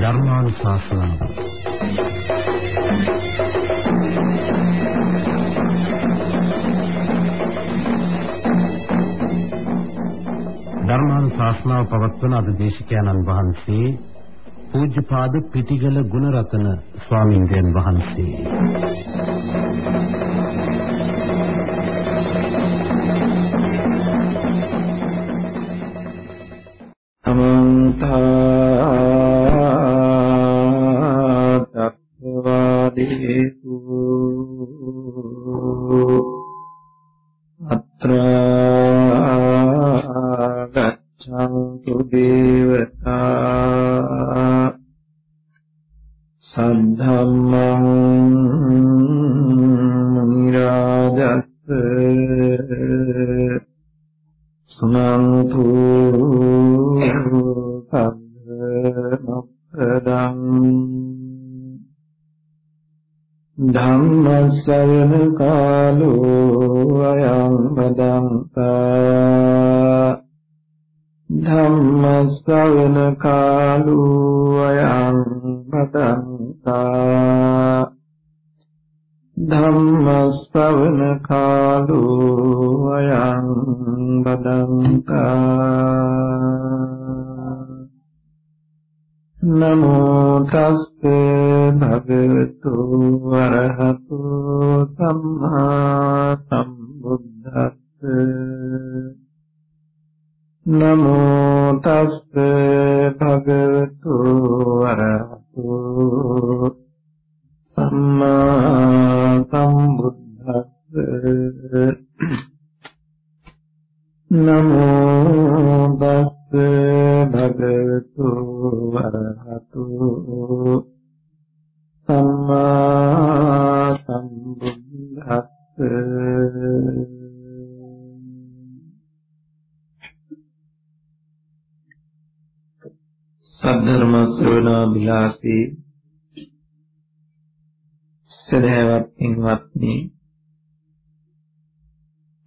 ධර්මානුශාසනාව. ධර්මානුශාසනාව පවත්වන අද දේශකයන්න් වහන්සේ පූජ්‍යපාද පිටිගල ගුණරතන ස්වාමින්දයන් වහන්සේ. था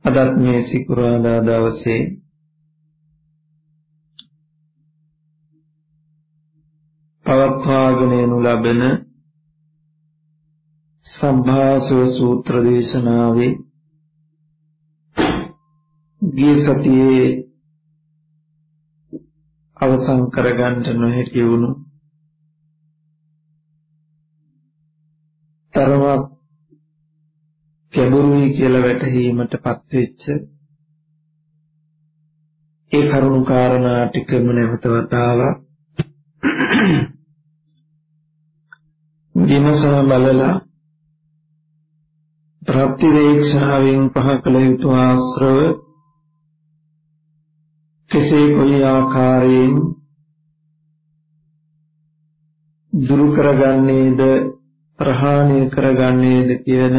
අදත් මේ සිකුරාදා දවසේ පවත්වාගෙන යනු ලබන සම්භාසව සූත්‍ර දේශනාවේ ගිය සතියේ අවසන් කරගන්න නොහැකි වුණු තරමක් ගැඹුරුයි කියලා වැටහීමටපත් වෙච්ච ඒ කරුණු කාරණා ටිකම නැවත වතාවක්. විමසා බලලා ප්‍රතිවේක්ෂාවෙන් පහ කළ යුතු ආශ්‍රව කෙසේ කොයි ආකාරයෙන් දුරු කරගන්නේද ප්‍රහාණය කරගන්නේද කියන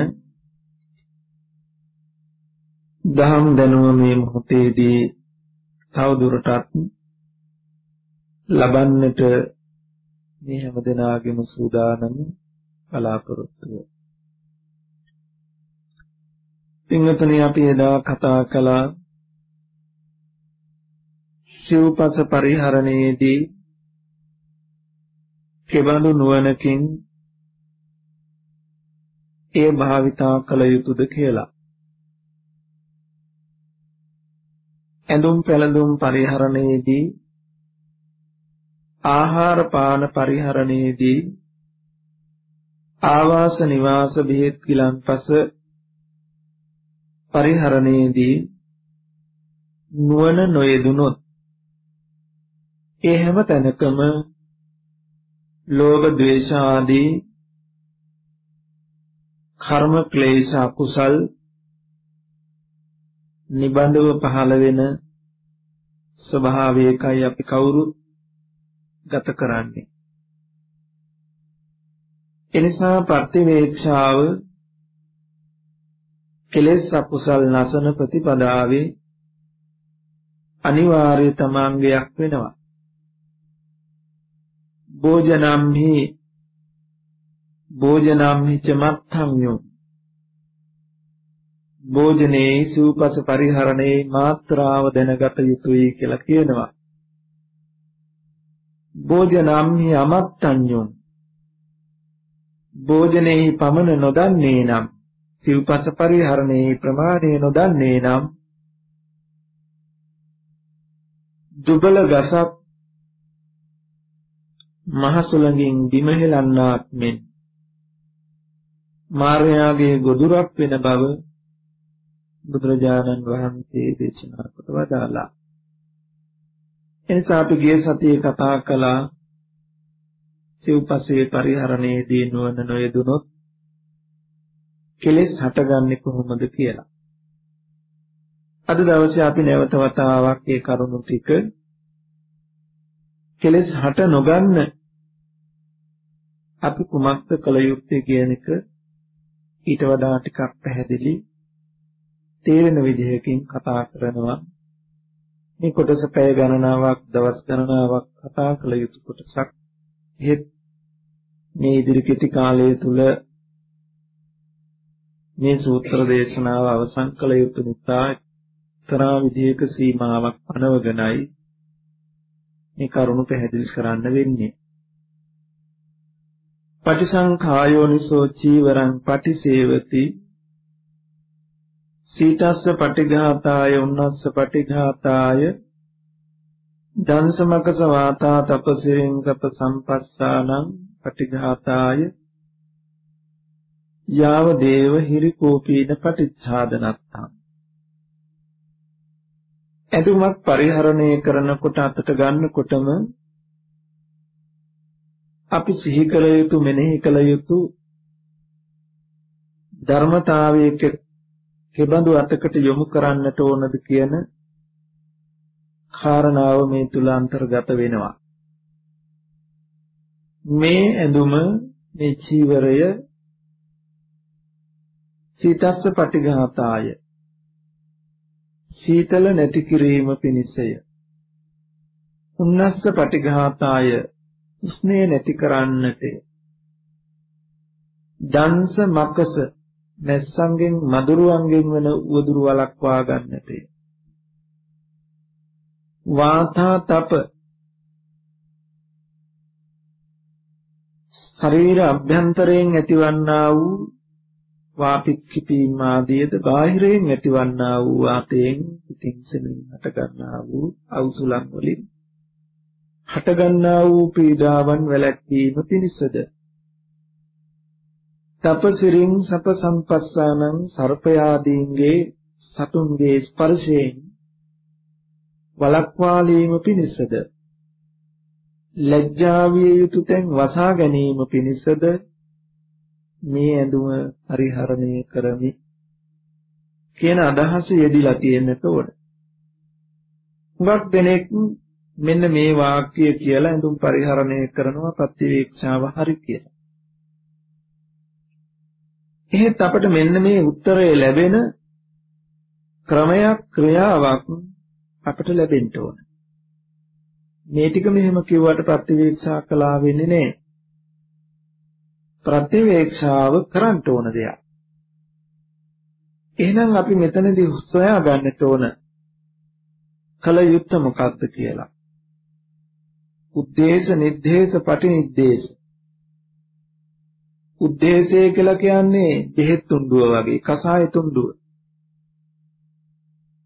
දහම් දැනුම මේ මොහොතේදී තව දුරටත් ලබන්නට මේ හැම දෙනාගේම සූදානම බලාපොරොත්තු වෙනවා. පින්වතුනි අපි එදා කතා කළා සිව්පස පරිහරණයේදී කෙබඳු නුවණකින් ඒ භාවිතා කළ යුතුද කියලා. ඇඳුම් පැළඳුම් පරිහරණයේදී ආහාර පාන පරිහරණයේදී ආවාස නිවාස බෙහෙත් ගිලන්පස පරිහරණයේදී නුවණ නොයෙදුනොත් ඒ හැම තැනකම ලෝභ ද්වේෂ ආදී කර්ම ක්ලේශ අකුසල් නිබඳව පහළ වෙන ස්වභාවයකයි අපි කවුරුත් ගත කරන්නේ. එනිසා ප්‍රතිවේක්ෂාව කෙලෙස් අකුසල් නැසන ප්‍රතිපදාවේ අනිවාර්ය තමාංගයක් වෙනවා. භෝජනම්හි භෝජනම්හි ච මත්තම්යෝ භෝජනේ සූපස පරිහරණේ මාත්‍රාව දැනගත යුතුයි කියලා කියනවා. භෝජනම්හි අමත්තඤ්ඤෝ භෝජනේහි පමණ නොදන්නේ නම් සිව්පස පරිහරණේ ප්‍රමාණය නොදන්නේ නම් දුබල ගසක් මහසුලඟින් බිම හෙලන්නාක් මෙන් මාර්යාගේ ගොදුරක් වෙන බව බුදුරජාණන් වහන්සේ දේශනා කොට වදාලා එනිසා අපි ගිය සතියේ කතා කළා සිව්පස්සේ පරිහරණයේදී නුවණ නොයදුනොත් කෙලෙස් හටගන්නේ කොහොමද කියලා. අද දවසේ අපි නැවත වතාවක් ඒ කරුණු ටික කෙලෙස් හට නොගන්න අපි කුමක්ද කළ යුත්තේ කියන එක ඊට වඩා ටිකක් පැහැදිලි තේරෙන විදිහකින් කතා කරනවා මේ කොටස පැය ගණනාවක් දවස් ගණනාවක් කතා කළ යුතු කොටසක් එහෙත් මේ ඉදිරි කෙටි කාලය තුල මේ සූත්‍ර දේශනාව අවසන් කළ යුතු නිසා එක්තරා විදිහක සීමාවක් පනවගෙනයි මේ කරුණු පැහැදිලි කරන්න වෙන්නේ. පටිසංඛායෝනිසෝ චීවරං පටිසේවති සීතස්ස පටිඝාතාය උන්නස්ස පටිඝාතාය දංසමකස වාතා තපසිරින් කප සම්පස්සානං පටිඝාතාය යාව දේව හිරි කෝපීන පටිච්ඡාදනත්තං. ඇඳුමක් පරිහරණය කරනකොට අතට ගන්නකොටම අපි සිහි කළ යුතු මෙනෙහි කළ යුතු ධර්මතාවයක කෙබඳු අතකට යොමු කරන්නට ඕනද කියන කාරණාව මේ තුල අන්තර්ගත වෙනවා. මේ ඇඳුම මේ චීවරය සීතස්ස පටිඝාතාය. සීතල නැති කිරීම පිණිසය. උන්නස්ස පටිඝාතාය උස්නේ නැති කරන්නට. දංශ මකස මැස්සන්ගෙන් මදුරුවන්ගෙන් වන උවදුරු වලක්වා ගන්නට. වාතා තප. ශරීර අභ්‍යන්තරයෙන් ඇතිවන්නා වූ වාපික්ඛිපීම් ආදියද බාහිරයෙන් ඇතිවන්නා වූ වාතයෙන් පිටින් සෙමින් හටගන්නා වූ අවසුලන් වලින් හටගන්නා වූ පීඩාවන් වැළැක්වීම පිණිසද? තපසිරින් සප සම්පස්සානං සර්පයාදීන්ගේ සතුන්ගේ ස්පර්ශයෙන් වලක්වාලීම පිණිසද ලැජ්ජාවිය යුතු තැන් වසා ගැනීම පිණිසද මේ ඇඳුම පරිහරණය කරමි කියන අදහස යෙදිලා තියෙන්නට ඕන. හුඟක් දෙනෙක් මෙන්න මේ වාක්‍ය කියලා ඇඳුම් පරිහරණය කරනවා ප්‍රතිවේක්ෂාව හරි කියලා. එහෙත් අපට මෙන්න මේ උත්තරය ලැබෙන ක්‍රමයක් ක්‍රියාවක් අපට ලැබෙන්න ඕන. මේ ටික මෙහෙම කිව්වට ප්‍රතිවේක්ෂා කළා වෙන්නේ නැහැ. ප්‍රතිවේක්ෂාව කරන්න ඕන දෙයක්. එහෙනම් අපි මෙතනදී හොයා ගන්නට ඕන කල යුත්තේ මොකක්ද කියලා. උද්දේශ නිද්දේශ පටිනිද්දේශ උද්දේශය කියලා කියන්නේ බෙහෙත් තුණ්ඩුව වගේ කසාය තුණ්ඩුව.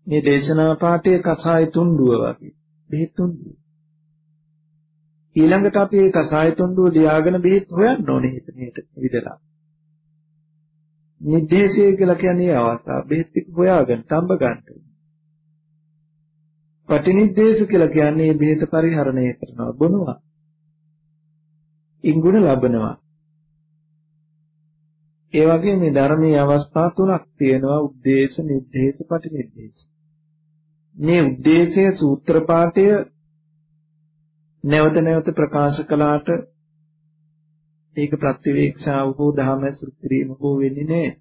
මේ දේශනා පාඨයේ කසාය තුණ්ඩුව වගේ බෙහෙත් තුණ්ඩුව. ඊළඟට අපි මේ කසාය තුණ්ඩුව ලියාගෙන බෙහෙත් හොයන්න ඕනේ හිතේට විදලා. නිදේශය කියලා කියන්නේ අවස්ථාව බෙහෙත් ටික හොයාගෙන තඹ ගන්න. ප්‍රතිනිදේශ කියලා කියන්නේ බෙහෙත පරිහරණය කරනවා බොනවා. ඉඟුණ ලබනවා. ඒ වගේ මේ ධර්මයේ අවස්ථා තුනක් තියෙනවා උද්දේශ නිද්දේශ ප්‍රතිනිද්දේශ. මේ උද්දේශයේ සූත්‍ර පාඨය නැවත නැවත ප්‍රකාශ කළාට ඒක ප්‍රතිවේක්ෂාව හෝ ධර්ම සෘත්‍රීම හෝ වෙන්නේ නැහැ.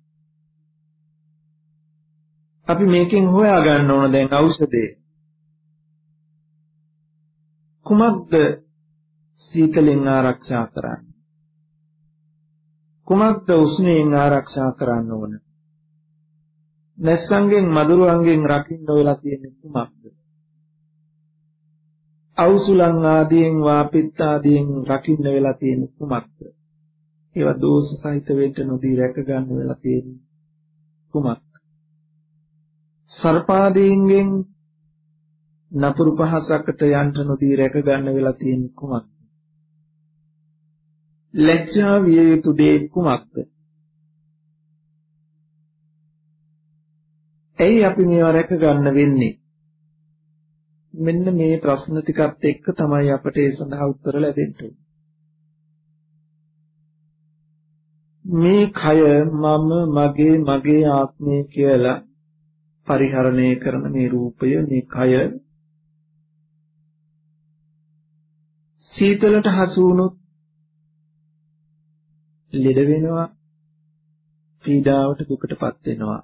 අපි මේකෙන් හොයා ගන්න ඕන දැන් ඖෂධය. කුමක්ද සීතලෙන් ආරක්ෂා කරන්නේ? කුමක්ද උෂ්ණයෙන් ආරක්ෂා කරන්න ඕන? නැස්සංගෙන් මදුරුවන්ගෙන් රකින්න වෙලා තියෙන්නේ කුමක්ද? අවුසුලං ආදීන් වාපිත් ආදීන් රකින්න වෙලා තියෙන්නේ කුමක්ද? ඒවා දෝෂ සහිත වෙන්න නොදී රැක ගන්න වෙලා තියෙන්නේ කුමක්ද? සර්පාදීන්ගෙන් නපුරු පහසකට යන්න නොදී රැක ගන්න වෙලා තියෙන්නේ කුමක්ද? ලැජ්ජා විය යුතු දේ කුමක්ද? ඇයි අපි මේවා රැක ගන්න වෙන්නේ? මෙන්න මේ ප්‍රශ්න ටිකත් එක්ක තමයි අපට ඒ සඳහා උත්තර ලැබෙන්නේ. මේ කය මම මගේ මගේ ආත්මය කියලා පරිහරණය කරන මේ රූපය මේ කය සීතලට හසු වුණොත් ලෙඩ වෙනවා පීඩාවට දුකටපත් වෙනවා.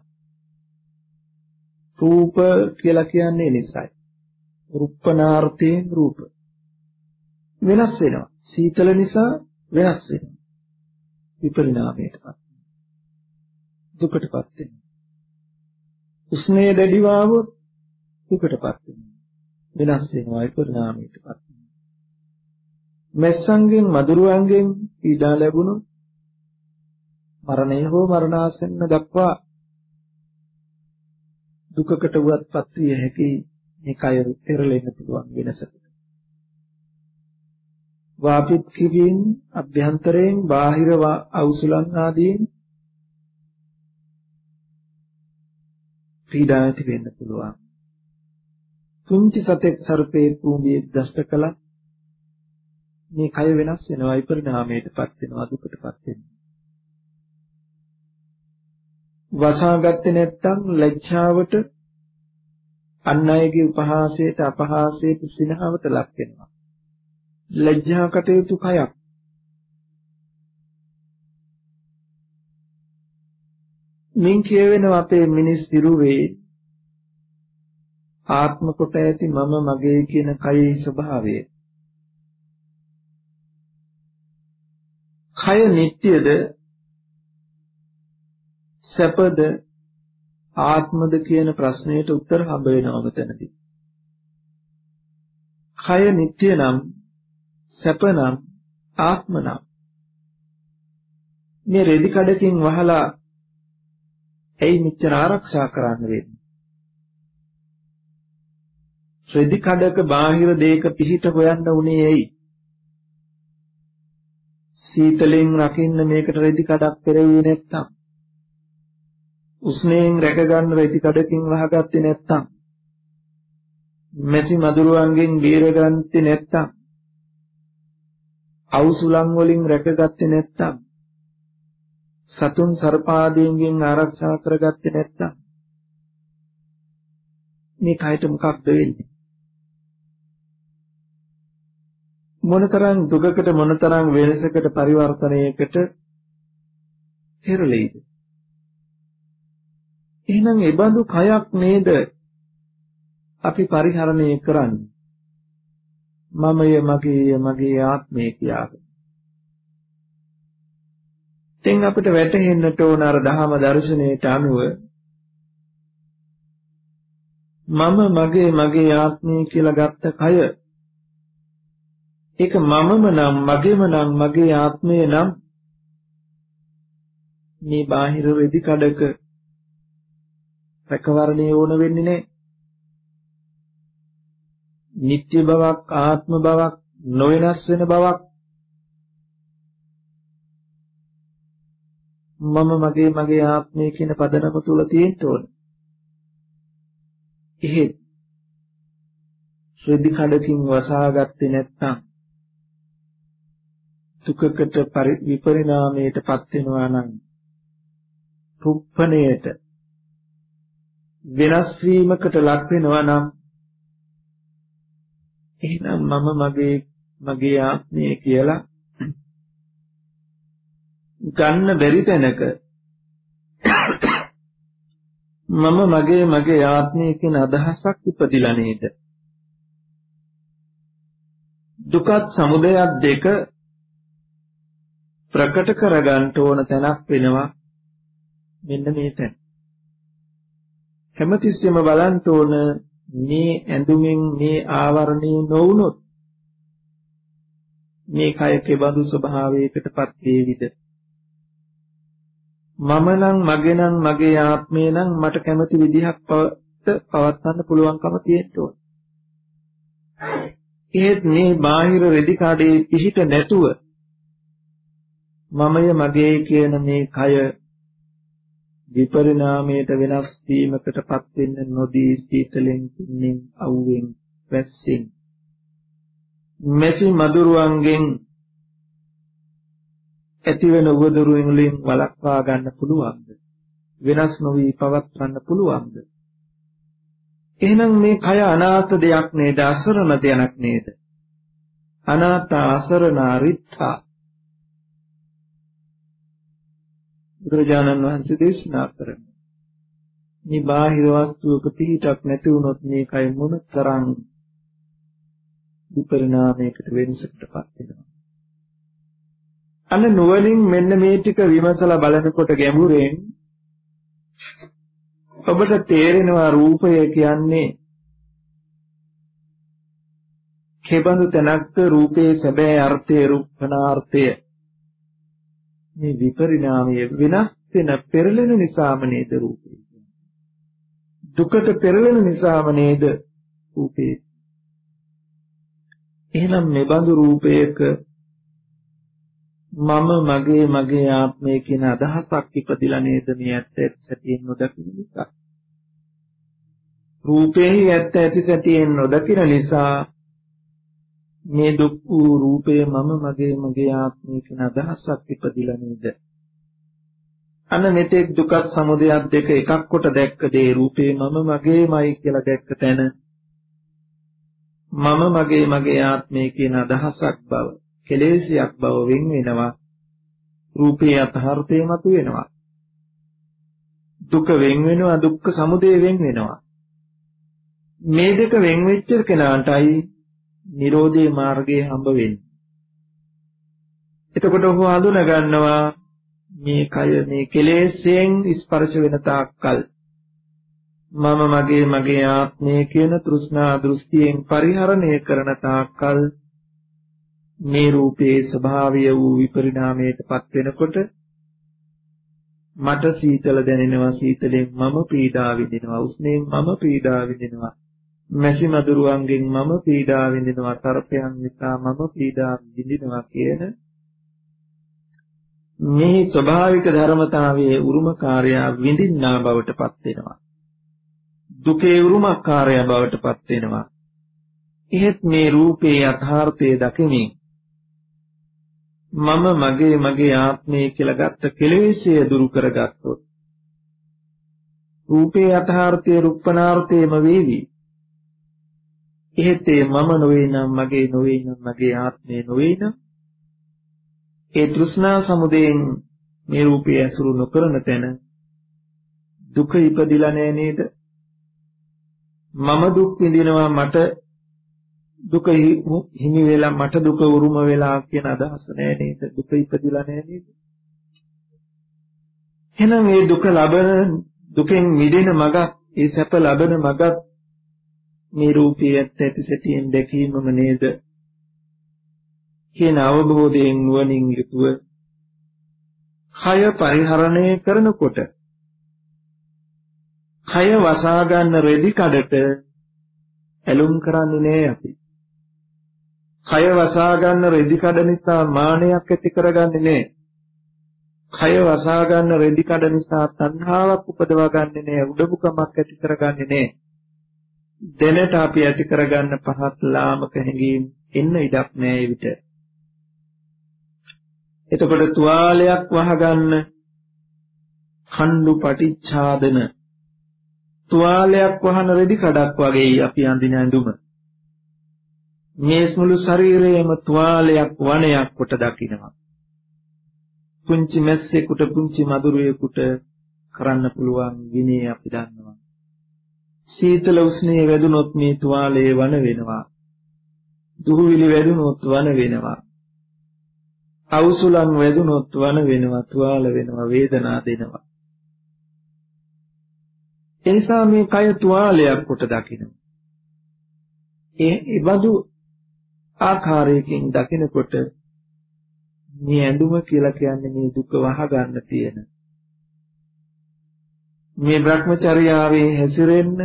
රූප කියලා කියන්නේ නිසයි. රුප්පනාර්ථයෙන් රූප. වෙනස් වෙනවා. සීතල නිසා වෙනස් වෙනවා. විපරිණාමයටපත්. දුකටපත් වෙනවා. උෂ්ණය දැඩිව આવොත් දුකටපත් වෙනවා. වෙනස් වෙනවා විපරිණාමයටපත්. වෙනවා මැස්සන්ගෙන් මදුරුවන්ගෙන් පීඩා ලැබුණොත් මරණය හෝ මරණාසන්න දක්වා දුකකට වුවත්පත් විය හැකි මේ කය පෙරලෙන්න පුළුවන් වෙනසකට. වාපිත් කිවින් අභ්‍යන්තරයෙන් බාහිර අවසුලන් ආදීන් පීඩා ඇති වෙන්න පුළුවන්. පුංචි සතෙක් සර්පේ කුඹියෙක් දෂ්ට කළා මේ කය වෙනස් වෙනවා විපරිණාමයටපත් වෙනවා දුකටපත් වෙනවා. වසාගත්තේ නැත්නම් ලැජ්ජාවට අන් අයගේ උපහාසයට අපහාසයට සිනහවට ලක් වෙනවා. ලැජ්ජා කටයුතු කයක්. මින් කියවෙනවා අපේ මිනිස් සිරුවේ ආත්ම කොට ඇති මම මගේ කියන කයේ ස්වභාවය. කය නිට්ටයද සැපද ආත්මද කියන ප්‍රශ්නයට උත්තර හම්බ වෙනවා මෙතනදී. කය නිට්ටය නම් සැප නම් ආත්ම නම් මේ රෙදි කඩකින් වහලා ඇයි මෙච්චර ආරක්ෂා කරන්න වෙන්නේ? රෙදි කඩක බාහිර දෙයක පිහිට හොයන්න උනේ ඇයි? සීතලෙන් රකින්න මේකට රෙදි කඩක් පෙරෙන්නේ නැත්තම් උස්නේන් රැක ගන්න රෙදි කඩකින් වහගත්තේ නැත්තම් මැසි මදුරුවන්ගෙන් බේරගත්තේ නැත්තම් අවුසුලන් වලින් රැකගත්තේ නැත්තම් සතුන් සර්පාදීන්ගෙන් ආරක්ෂා කරගත්තේ නැත්තම් මේ කයට මොකක්ද වෙන්නේ? මොනතරම් දුකකට මොනතරම් වෙනසකට පරිවර්තනයකට පෙරලෙයිද එහෙනම් ඒ බඳු කයක් නේද අපි පරිහරණය කරන්නේ? මමය මගේය මගේ ආත්මය කියාගෙන දැන් අපිට වැටහෙන්නට ඕන අර දහම දර්ශනයට අනුව මම මගේ මගේ ආත්මය කියලා ගත්ත කය. ඒක මමම නම් මගේම නම් මගේ ආත්මය නම් මේ බාහිර වෙදි කඩක රැකවරණය ඕන වෙන්නේ නැහැ. නිත්‍ය බවක් ආත්ම බවක් නොවෙනස් වෙන බවක් මම මගේ මගේ ආත්මය කියන පදනම තුල තියෙන්න ඕන. එහෙත් ශ්‍රද්ධි කඩකින් වසාගත්තේ නැත්නම් දුකකට විපරිණාමයටපත් වෙනවා නම් රුප්පණයට වෙනස් වීමකට ලක් වෙනවා නම් එහෙනම් මම මගේ මගේ ආත්මය කියලා ගන්න බැරි තැනක මම මගේ මගේ ආත්මය කියන අදහසක් ඉපදිලා නේද? දුකත් සමුදයත් දෙක ප්‍රකට කරගන්න ඕන තැනක් වෙනවා මෙන්න මේ තැන. හැමතිස්සෙම බලන්න ඕන මේ ඇඳුමින් මේ ආවරණය නොවුනොත් මේ කය කෙබඳු ස්වභාවයකටපත් වේවිද මම නම් මගේ නම් මගේ ආත්මය නම් මට කැමති විදිහක් පවත්වන්න පුළුවන්කම තියෙන්න ඕන. ඒත් මේ බාහිර රෙදි කඩේ පිහිට නැතුව මමය මගේ කියන මේ කය විපරිණාමයට වෙනස් වීමකටපත් වෙන්න නොදී සීතලෙන් පින්නෙන් අවුවෙන් වැස්සෙන්. මෙසි මදුරුවන්ගෙන් ඇතිවෙන උවදුරුවෙන් වලින් වළක්වා ගන්න පුළුවන්ද? වෙනස් නොවි පවත්වන්න පුළුවන්ද? එහෙනම් මේ කය අනාථ දෙයක් නේද? අසරණ දෙයක් නේද? අනාථ අසරණ රිත්තා. බුදුරජාණන් වහන්සේ දේශනා කරනවා. මේ බාහිර වස්තුවක පිහිටක් නැති වුණොත් මේකයි මොන තරම් විපරිණාමයකට වෙනසකටපත් වෙනවා. අන්න නුවණින් මෙන්න මේ ටික විමසලා බලනකොට ගැඹුරෙන් ඔබට තේරෙනවා රූපය කියන්නේ කෙබඳු තැනක්ද රූපේ සැබෑ අර්ථය රූපනාර්ථය මේ විපරිණාමය වෙනස් වෙන පෙරලෙන නිසාම නේද රූපේ? දුකට පෙරලෙන නිසාම නේද රූපේ? එහෙනම් මේ බඳු රූපයක මම මගේ මගේ ආත්මය කියන අදහසක් ඉපදිලා නේද මේ ඇත්ත ඇති සැටියෙන් නොදකින නිසා? රූපේ ඇත්ත ඇති සැටියෙන් නොදකින නිසා මේ දුක් වූ රූපය මම මගේ මගේ ආත්මය කියන අදහසක් ඉපදිලා නේද? අන්න මෙතෙක් දුකක් සමුදයක් දෙක එකක් කොට දැක්ක දේ රූපේ මම මගේමයි කියලා දැක්ක තැන මම මගේ මගේ ආත්මය කියන අදහසක් බව කෙලෙසියක් බව වෙන් වෙනවා. රූපේ යථාර්ථය මතු වෙනවා දුක වෙන් වෙනවා දුක්ඛ සමුදය වෙන් වෙනවා. මේ දෙක වෙන් වෙච්ච කෙනාටයි නිරෝධේ මාර්ගයේ හම්බ වෙන්නේ. එතකොට ඔහු හඳුන ගන්නවා මේ කය මේ කෙලෙස්යෙන් ස්පර්ශ වෙන තාක්කල් මම මගේ මගේ ආත්මය කියන තෘෂ්ණා දෘෂ්ටියෙන් පරිහරණය කරන තාක්කල් මේ රූපයේ ස්වභාවය වූ විපරිණාමයටපත් වෙනකොට මට සීතල දැනෙනවා සීතලෙන් මම පීඩා විඳිනවා උස්නෙන් මම පීඩා විඳිනවා මැසි මදුරුවන්ගෙන් මම පීඩා විඳිනවා තරපයන් නිසා මම පීඩා විඳිනවා කියන මේ ස්වභාවික ධර්මතාවයේ උරුමකාරය විඳින්නා බවට පත් වෙනවා. දුකේ උරුමකාරය බවට පත් වෙනවා. එහෙත් මේ රූපේ යථාර්ථය දකිමින් මම මගේ මගේ ආත්මය කියලා ගත්ත කෙලෙස්ය දුරු කරගත්තොත් රූපේ යථාර්ථයේ රුප්පනාර්ථයම වේවි. එහෙත් ඒ මම නොවේ නම් මගේ නොවේ නම් මගේ ආත්මය නොවේ නම් ඒ තෘෂ්ණා සමුදයෙන් මේ රූපය ඇසුරු නොකරන තැන දුක ඉපදිලා නෑ නේද? මම දුක් විඳිනවා මට දුක හිමි වෙලා මට දුක උරුම වෙලා කියන අදහස නෑ නේද? දුක ඉපදිලා නෑ නේද? එහෙනම් මේ දුක ලබන දුකෙන් මිදෙන මගක් ඒ සැප ලබන මගක් මේ රූපයේ ඇත්ත ඇති සැටියෙන් දැකීමම නේද කියන අවබෝධයෙන් නුවණින් යුතුව කය පරිහරණය කරනකොට කය වසා ගන්න රෙදි කඩට ඇලුම් කරන්නේ නෑ අපි. කය වසා ගන්න රෙදි කඩ නිසා මානයක් ඇති කරගන්නේ නෑ. කය වසා ගන්න රෙදි කඩ නිසා තණ්හාවක් උපදවා ගන්නෙ නෑ, උඩඟුකමක් ඇති කරගන්නේ නෑ. දැනට අපි ඇති කරගන්න පහත් ලාමක හැඟීම් එන්න ඉඩක් නෑ ඒ විට. එතකොට තුවාලයක් වහගන්න කණ්ඩු පටිච්ඡාදන තුවාලයක් වහන රෙදි කඩක් වගේ අපි අඳින ඇඳුම. මේ මුළු ශරීරයේම තුවාලයක් වණයක් කොට දකිනවා. පුංචි මැස්සෙකුට පුංචි මදුරුවෙකුට කරන්න පුළුවන් විනය අපි දන්නවා. සීතල උෂ්ණයේ වැදුනොත් මේ තුවාලය වන වෙනවා. දුහවිලි වැදුනොත් වන වෙනවා. අවුසුලන් වැදුනොත් වන වෙනවා, තුවාල වෙනවා, වේදනා දෙනවා. එනිසා මේ කය තුවාලයක් කොට දකිනවා. ඒ ඉබඳු ආකාරයකින් දකිනකොට මේ ඇඳුම කියලා කියන්නේ මේ දුක වහගන්න තියෙන මේ Brahmacharyaවේ හැසිරෙන්න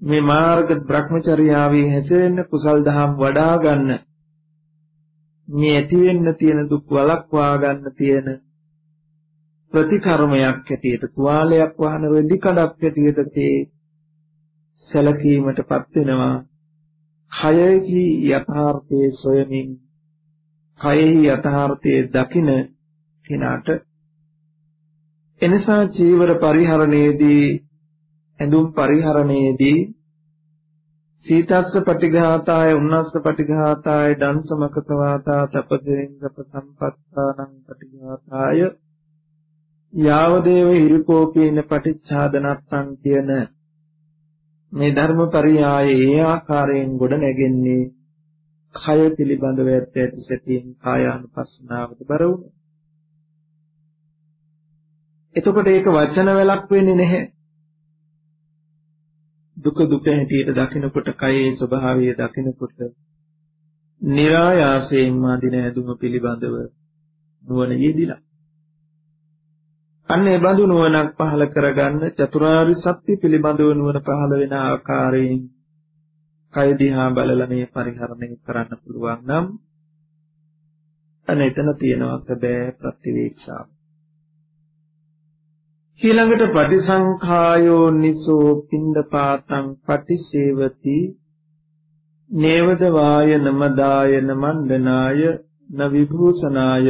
මේ මාර්ග Brahmacharyaවේ හැසිරෙන්න කුසල් දහම් වඩා ගන්න මේ ඇති වෙන්න තියෙන දුක් වළක්වා ගන්න තියෙන ප්‍රතිකර්මයක් ඇටියට තුවාලයක් වහන රෙදි කඩක් ඇටියට තේ සැලකීමටපත් වෙනවා. කයෙහි යථාර්ථයේ සොයමින් කයෙහි යථාර්ථයේ දකින කෙනාට එනිසා චීවර පරිහරණයේදී ඇඳුම් පරිහරණයේදී සීතස්ස පටිඝාතාය උන්නස්ස පටිඝාතාය දන්සමකතවාතා තපදෙන්ගප සම්පත්තානං පටිඝාතාය යාවදේව හිරිකෝපීන පටිච්ඡාදනත්තං කියන මේ ධර්මපරියායේ ඒ ආකාරයෙන් ගොඩ නැගෙන්නේ කය පිළිබඳව ඇත්ත ඇති සැටියෙන් කායානුපස්සනාවට බර වුණා. එතකොට ඒක වචන වලක් වෙන්නේ නැහැ. දුක දුක හැටියට දකිනකොට කයේ ස්වභාවය දකිනකොට નિરાයාසයෙන්ම අදින ඇදුම පිළිබඳව නුවණ යෙදිලා අන්න ඒ බඳු නුවණක් පහළ කරගන්න චතුරාර්ය සත්‍ය පිළිබඳව නුවණ පහළ වෙන ආකාරයෙන් කය දිහා බලලා මේ පරිහරණය කරන්න පුළුවන් නම් අන්න එතන තියෙනවා සැබෑ ප්‍රතිවීක්ෂාව ඊළඟට පටිසංඛායෝ නිසෝ පින්දපාතං පටිසේවති නේවද වාය නමදාය නමණ්ඩනාය න විභූෂනාය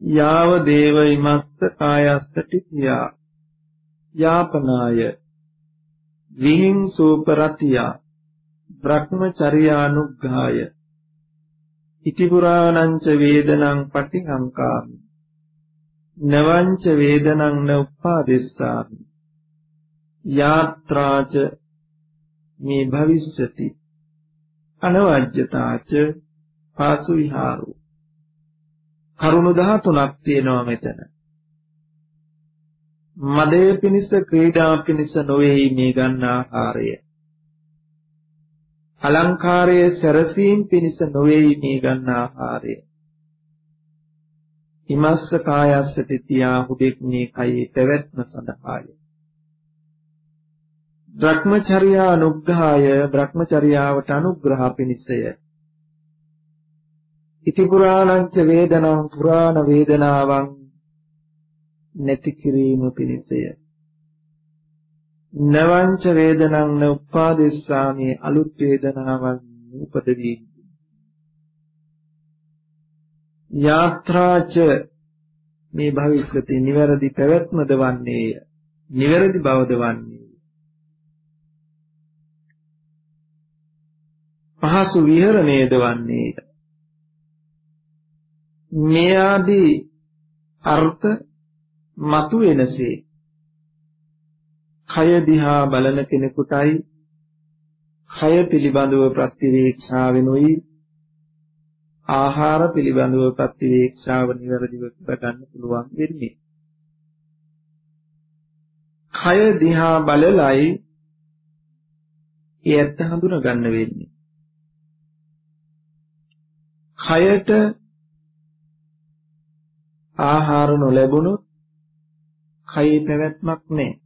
යාව දේව ඉමස්ස කායස්ස ටිකියා යාපනාය විහිං සූපරතියා බ්‍රහ්මචර්යානුග්ඝාය ඉති පුරාණං ච වේදනං පටිහංකාමි නවංච වේදනං න උපාදෙස්සාමි. යාත්‍රාච මේ භවිෂ්‍යති. අනවජ්‍යතාච පාසු විහාරෝ. කරුණු 13ක් තියෙනවා මෙතන. මදේ පිනිස ක්‍රීඩා පිනිස නොවේයි මේ ගන්න ආහාරය. අලංකාරයේ සැරසීම් පිනිස නොවේයි මේ ගන්න ආහාරය. හිමස්ස කායස්ස තිතියා හුදෙක් මේ කයේ පැවැත්ම සඳහාය. භ්‍රමචර්යා අනුග්‍රහය භ්‍රමචර්යාවට අනුග්‍රහ පිණිසය. ඉති පුරාණංච වේදනං පුරාණ වේදනාවන් නැති කිරීම පිණිසය. නවංච වේදනං න උපාදෙස්සාමි අලුත් වේදනාවන් උපදවීම යාත්‍රාච මේ භවිෂ්‍යති නිවැරදි පැවැත්මද වන්නේය. නිවැරදි බවද වන්නේය. පහසු විහරණයද වන්නේය. මේ ආදී අර්ථ මතු වෙනසේ කය දිහා බලන කෙනෙකුටයි කය පිළිබඳව ප්‍රතිවීක්ෂාවෙනුයි ආහාර පිළිබඳව ප්‍රතිවේක්ෂාව નિවරදිව කරගන්න පුළුවන් වෙන්නේ. කය දිහා බලලයි ඒ ඇත්ත හඳුනා ගන්න වෙන්නේ. කයට ආහාර නොලැබුණොත් කයේ පැවැත්මක් නැහැ.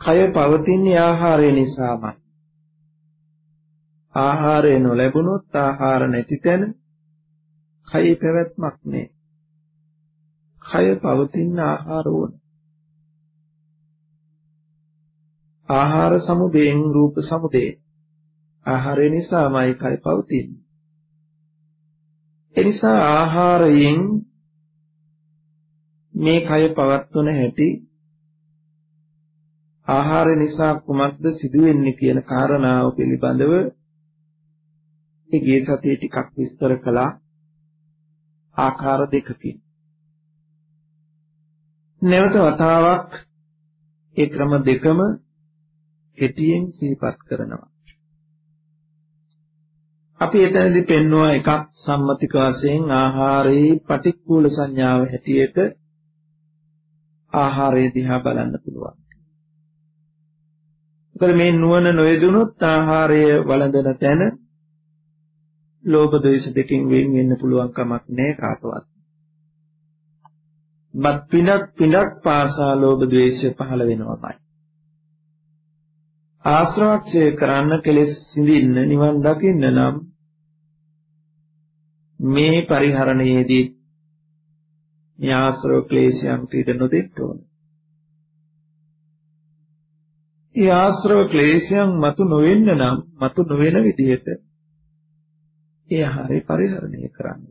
කය පවතින්නේ ආහාරය නිසාමයි. ආහාරය නොලැබුණොත් ආහාර නැති තැන කයි පැවැත්මක් නෑ. කය පවතින ආහාර ඕන. ආහාර සමුදයෙන් රූප සමුදේ. ආහාරය නිසාමයි කය පවතින්නේ. එනිසා ආහාරයෙන් මේ කය පවත්වන හැටි ආහාර නිසා කුමක්ද සිදුවෙන්නේ කියන කාරණාව පිළිබඳව ඒ ගිය සතියේ ටිකක් විස්තර කළා ආකාර දෙකකින්. නැවත වතාවක් ඒ ක්‍රම දෙකම කෙටියෙන් සිහිපත් කරනවා. අපි එතනදී පෙන්වුවා එකක් සම්මතික වශයෙන් ආහාරයේ පටික්කුල සංඥාව හැටියට ආහාරය දිහා බලන්න පුළුවන්. මොකද මේ නුවණ නොයදුනොත් ආහාරය වළඳන තැන ලෝභ ද්වේෂ දෙකෙන් වෙන් වෙන්න පුළුවන් කමක් නැහැ කාටවත්. බත් පිනක් පිනක් පාසා ලෝභ ද්වේෂ පහළ වෙනවමයි. ආශ්‍රවක්ෂය කරන්න කෙලෙස් සිඳින්න නිවන් දකින්න නම් මේ පරිහරණයේදී මේ ආශ්‍රව ක්ලේශයන් පිට නොදෙන්න ඕන. ඒ ආශ්‍රව ක්ලේශයන් මතු නොවෙන්න නම් මතු නොවන විදිහට ඒ ආහාරය පරිහරණය කරන්න.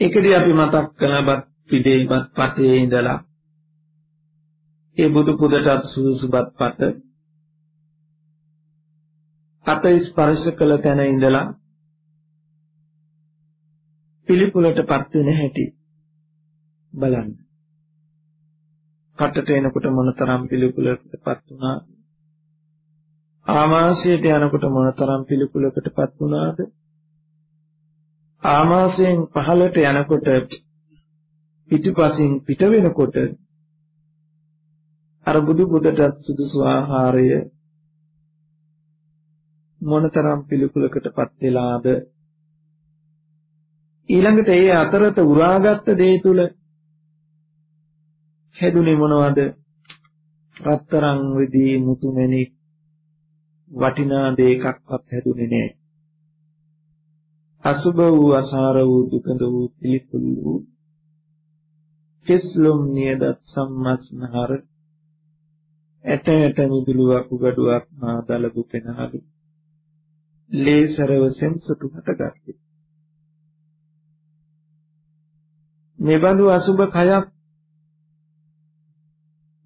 ඒකදී අපි මතක් කළා පිටේපත් පතේ ඉඳලා ඒ බුදු පුදටත් සුසුබත් පත අත ස්පර්ශ කළ තැන ඉඳලා පිළිකුලටපත් වෙන හැටි බලන්න. කටට එනකොට මොනතරම් පිළිකුලකටපත් වුණාද? ආමාශයට යනකොට මොනතරම් පිළිකුලකටපත් වුණාද? ආමාශයෙන් පහළට යනකොට පිටිපසින් පිට වෙනකොට අර බුදු බුදට සුදුසු ආහාරය මොනතරම් පිළිකුලකටපත් වෙලාද ඊළඟට ඒ අතරත උරාගත්ත දේ තුල හැදුනේ මොනවද රත්තරන් විදී මුතුමැණික් වටිනා දෙයක්වත් හැදුනේ නැහැ අසුබ වූ අසාර වූ දුකඳ වූ පිළිකුල් වූ කෙස්ලොම් නියදත් සම්මස්නහර ඇට ඇට මිදුළු වකුගඩුවක් මා දලබු පෙනහලු ලේසරව සෙම්සතු හටගත්තේ මෙබඳු අසුබ කයක්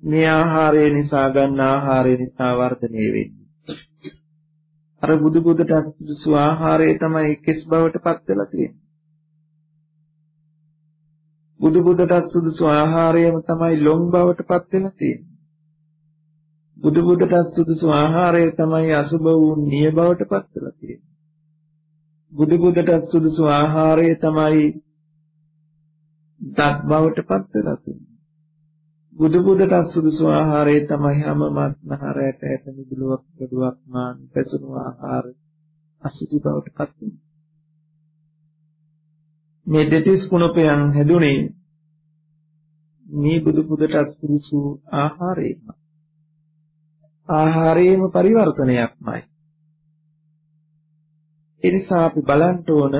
මේ ආහාරය නිසා ගන්න ආහාරය නිසා වර්ධනය වෙන්නේ. අර බුදු බුදට සුසු ආහාරය තමයි කෙස් බවට පත් වෙලා තියෙන්නේ. බුදු බුදට සුදුසු ආහාරයම තමයි ලොම් බවට පත් වෙලා තියෙන්නේ. බුදු බුදට සුදුසු ආහාරය තමයි අසුබ වූ නිය බවට පත් වෙලා තියෙන්නේ. බුදු බුදට සුදුසු ආහාරය තමයි දත් බවට පත් වෙලා තියෙනවා. බුදු බුදට සුදුසු ආහාරය තමයි හැම මත්නහරයට ඇට මිදුලුවක් ගඩුවක් මාන් පැසුණු ආහාර අසුචි බවට පත් වෙනවා. මේ දෙතිස් කුණපයන් හැදුනේ මේ බුදු පුදට සුදුසු ආහාරයෙන්. ආහාරයේම පරිවර්තනයක්මයි. ඒ නිසා අපි බලන්න ඕන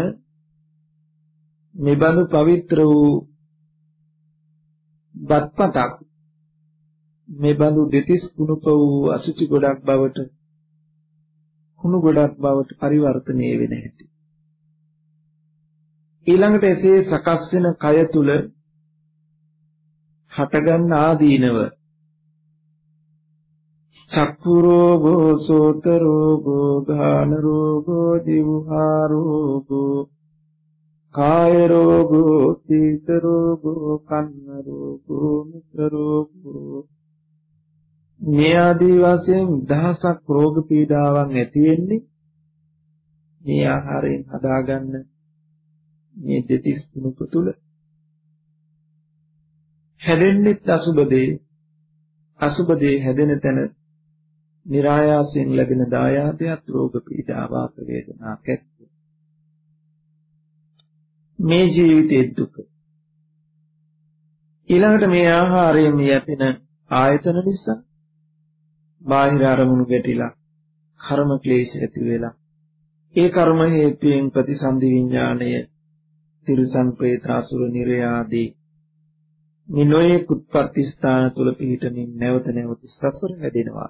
මෙබඳු පවිත්‍ර වූ බත්පතක් මේ බඳු දෙතිස් කුණප වූ අසුචි ගොඩක් බවට කුණු ගොඩක් බවට පරිවර්තනය වෙන හැටි. ඊළඟට එසේ සකස් වෙන කය තුල හටගන්න ආදීනව චක්කු රෝගෝ සෝත රෝගෝ ගාන රෝගෝ ජීවහා රෝගෝ කාය රෝගෝ සීත රෝගෝ කන්න රෝගෝ මුත්‍ර රෝගෝ මේ ආදී වශයෙන් දහසක් රෝග පීඩාවන් ඇති වෙන්නේ මේ ආහාරයෙන් හදාගන්න මේ දෙතිස් කුණුක තුල හැදෙන්නෙත් අසුබ දේ අසුබ දේ හැදෙන තැන નિરાයාසයෙන් ලැබෙන දායාදයක් රෝග පීඩා වාත වේදනා කැත් මේ ජීවිතයේ දුක. ඊළඟට මේ ආහාරයෙන් යැපෙන ආයතන නිසා බාහිර අරමුණු ගැටිලා කර්ම ක්ලේශ ඇති වෙලා ඒ කර්ම හේතුයෙන් ප්‍රතිසන්දි විඥාණය තිරසන් ප්‍රේතාසුර නිරය ආදී මිනෝයේ කුත්පත්ති ස්ථාන තුල පිහිටමින් නැවත නැවත සසර හැදෙනවා.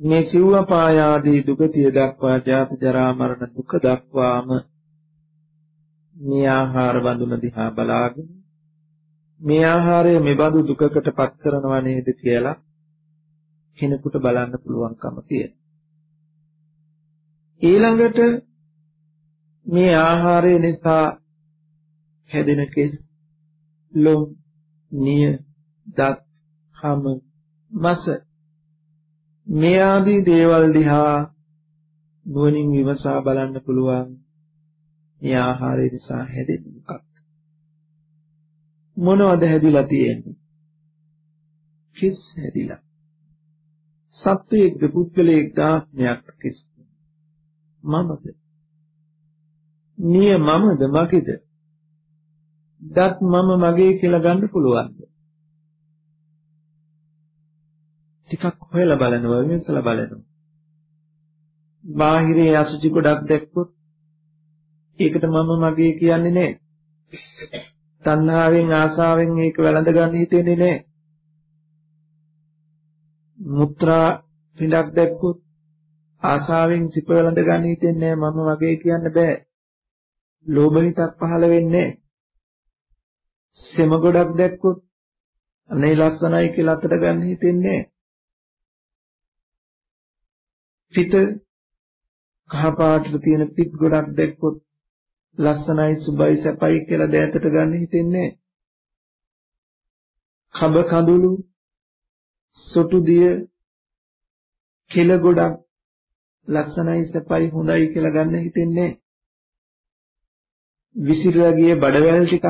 මේ සිව්වපාය ආදී දුගතිය දක්වා ජාති ජරා මරණ දුක දක්වාම මේ ආහාර බඳුන දිහා බලාගෙන මේ ආහාරය මෙබඳු දුකකට පත් කරනව නේද කියලා කෙනෙකුට බලන්න පුළුවන්කම තියෙනවා. ඊළඟට මේ ආහාරය නිසා හැදෙන කෙස් ලොම් නිය දත් හම මස මේ ආදී දේවල් දිහා නුවණින් විමසා බලන්න පුළුවන් මේ ආහාරය නිසා හැදෙන්නේ මොකක්ද? මොනවද හැදිලා තියෙන්නේ? කිස් හැදිලා. සත්වයේක්ද පුද්ගලයෙක්ද ආත්මයක් කිස්. මමද? නිය මමද මගේද? දත් මම මගේ කියලා ගන්න පුළුවන්ද? ටිකක් හොයලා බලනවා විමසලා බලනවා. බාහිරේ අසුචි ගොඩක් දැක්කොත් ඒකට මම මගේ කියන්නේ නැහැ. තණ්හාවෙන් ආසාවෙන් ඒක වැළඳ ගන්න හිතෙන්නේ නැහැ. මුත්‍රා පිටක් දැක්කොත් ආසාවෙන් සිප වැළඳ ගන්න හිතෙන්නේ නැහැ. මම වගේ කියන්න බෑ. ලෝභ හිතක් පහළ වෙන්නේ සෙම ගොඩක් දැක්කොත් අනේ ලස්සනයි කියලා අතට ගන්න හිතෙන්නේ පිට කහ පාටට තියෙන පිට ගොඩක් දැක්කොත් ලස්සනයි සුබයි සැපයි කියලා දෑතට ගන්න හිතෙන්නේ කබ කඳුළු සොටු දිය කෙල ගොඩක් ලස්සනයි සැපයි හොඳයි කියලා ගන්න හිතෙන්නේ විසිරලා ගිය බඩවැල් ටිකක්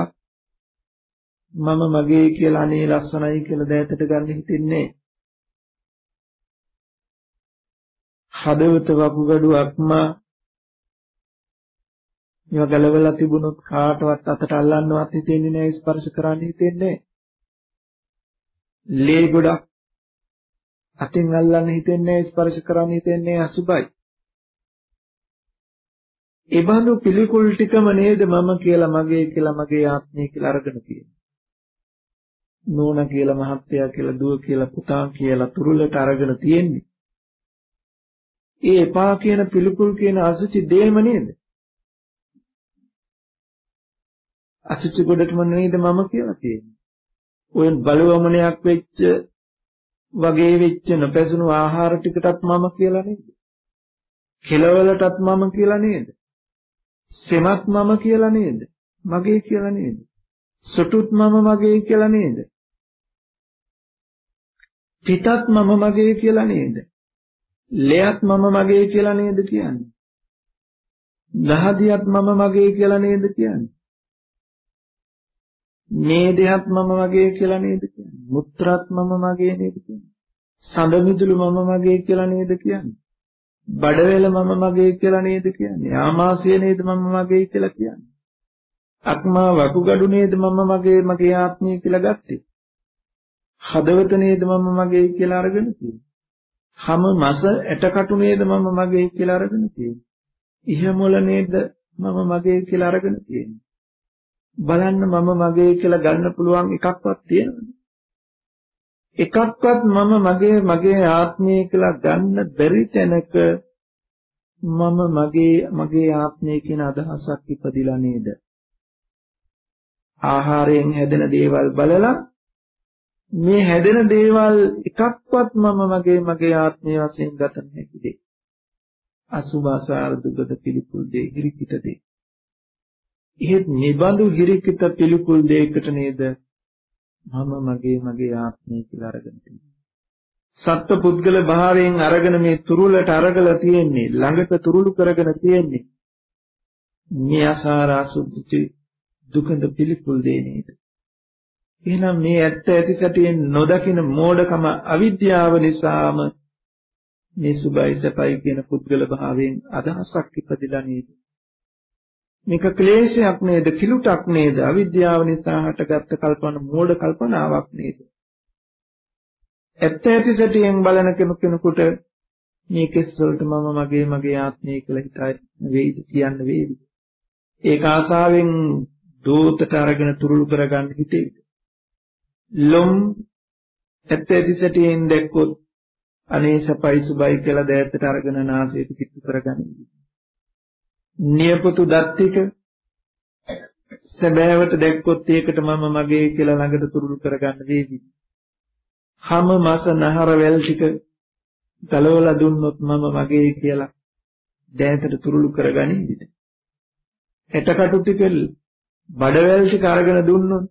මම මගේ කියලා අනේ ලස්සනයි කියලා දෑතට ගන්න හිතෙන්නේ හදවත වකුගඩු අක්මා මේවා ගලවලා තිබුණොත් කාටවත් අතට අල්ලන්නවත් හිතෙන්නේ නැහැ ස්පර්ශ කරන්න හිතෙන්නේ ලේ ගොඩක් අතින් අල්ලන්න හිතෙන්නේ ස්පර්ශ කරන්න හිතෙන්නේ අසුබයි ඒ බඳු පිළිකුල් ටිකම නේද මම කියලා මගේ කියලා මගේ ආත්මය කියලා අරගෙන තියෙන්නේ. නෝන කියලා මහත්තයා කියලා දුව කියලා පුතා කියලා තුරුලට අරගෙන තියෙන්නේ. ඒ එපා කියන පිළිකුල් කියන අසුචි දෙයම නේද? අසුචි ගොඩටම නේද මම කියලා තියෙන්නේ. ඔය බලවමනයක් වෙච්ච වගේ වෙච්ච නොපැසුණු ආහාර ටිකටත් මම කියලා නේද? කෙලවලටත් මම කියලා නේද? සෙමත් මම කියලා නේද? මගේ කියලා නේද? සොටුත් මම මගේ කියලා නේද? පිටත් මම මගේ කියලා නේද? ලෙයත් මම මගේ කියලා නේද කියන්නේ? දහදියත් මම මගේ කියලා නේද කියන්නේ? නේදයත් මම මගේ කියලා නේද කියන්නේ? මුත්‍රාත් මම මගේ නේද කියන්නේ? සඳ මිදුළු මම මගේ කියලා නේද කියන්නේ? බඩවැල මම මගේ කියලා නේද කියන්නේ? ආමාශය නේද මම මගේ කියලා කියන්නේ? අක්මා වකුගඩු නේද මම මගේ මගේ ආත්මය කියලා ගත්තේ? හදවත නේද මම මගේ කියලා අරගෙන තියෙන්නේ? හැම මස ඇටකටු නේද මම මගේ කියලා අරගෙන තියෙන්නේ? ඉහමුල නේද මම මගේ කියලා අරගෙන තියෙන්නේ? බලන්න මම මගේ කියලා ගන්න පුළුවන් එකක්වත් තියෙනවද? එකක්වත් මම මගේ මගේ ආත්මය කියලා ගන්න බැරි තැනක මම මගේ මගේ ආත්මය කියන අදහසක් ඉපදිලා නේද? ආහාරයෙන් හැදෙන දේවල් බලලා මේ හැදෙන දේවල් එකක්වත් මම මගේ මගේ ආත්මය වශයෙන් ගත නැති දෙයක්. අසුභාසාර දුගද පිළිකුල් දේ හිරිකිත දේ එහෙත් නිබඳු හිරිකිත පිළිකුල් දෙයකට නේද මම මගේ මගේ ආත්මය කියලා අරගෙන තියෙනවා. සත්ව පුද්ගල භාවයෙන් අරගෙන මේ තුරුලට අරගලා තියෙන්නේ ළඟට තුරුළු කරගෙන තියෙන්නේ. මේ අසාර අසුද්ධි දුකඳ පිළිකුල් දේ නේද? එහෙනම් මේ ඇත්ත ඇති සැටියෙන් නොදකින මෝඩකම අවිද්‍යාව නිසාම මේ සුභයි සපයි කියන පුද්ගල භාවයෙන් අදහසක් ඉපදිලා නේද? මේක ක්ලේශයක් නේද කිලුටක් නේද? අවිද්‍යාව නිසා හටගත්ත කල්පන මෝඩ කල්පනාවක් නේද? ඇත්ත ඇති සැටියෙන් බලන කෙනෙකුට මේ කෙස් වලට මම මගේ මගේ ආත්මය කියලා හිතයි වෙයිද කියන්න වේවි ඒක ආසාවෙන් දෝතට අරගෙන තුරුළු කරගන්න හිතේද ලොම් ඇත්ත ඇති සැටියෙන් දැක්කොත් අනේ සපයි සුබයි කියලා දෑත්තට අරගෙන නාසයට කිත්තු කරගන්න. නියපොතු දත්තික සැබෑවට දැක්කොත් ඒකට මම මගේ කියලා ළඟට තුරුළු කරගන්න වේවි. හැම මාස නහර වැල් ටික ගලවලා දුන්නොත් මම මගේ කියලා දැහැතට තුරුළු කරගනින්නේද? එතකටු ටික බඩවැල් ටික අරගෙන දුන්නොත්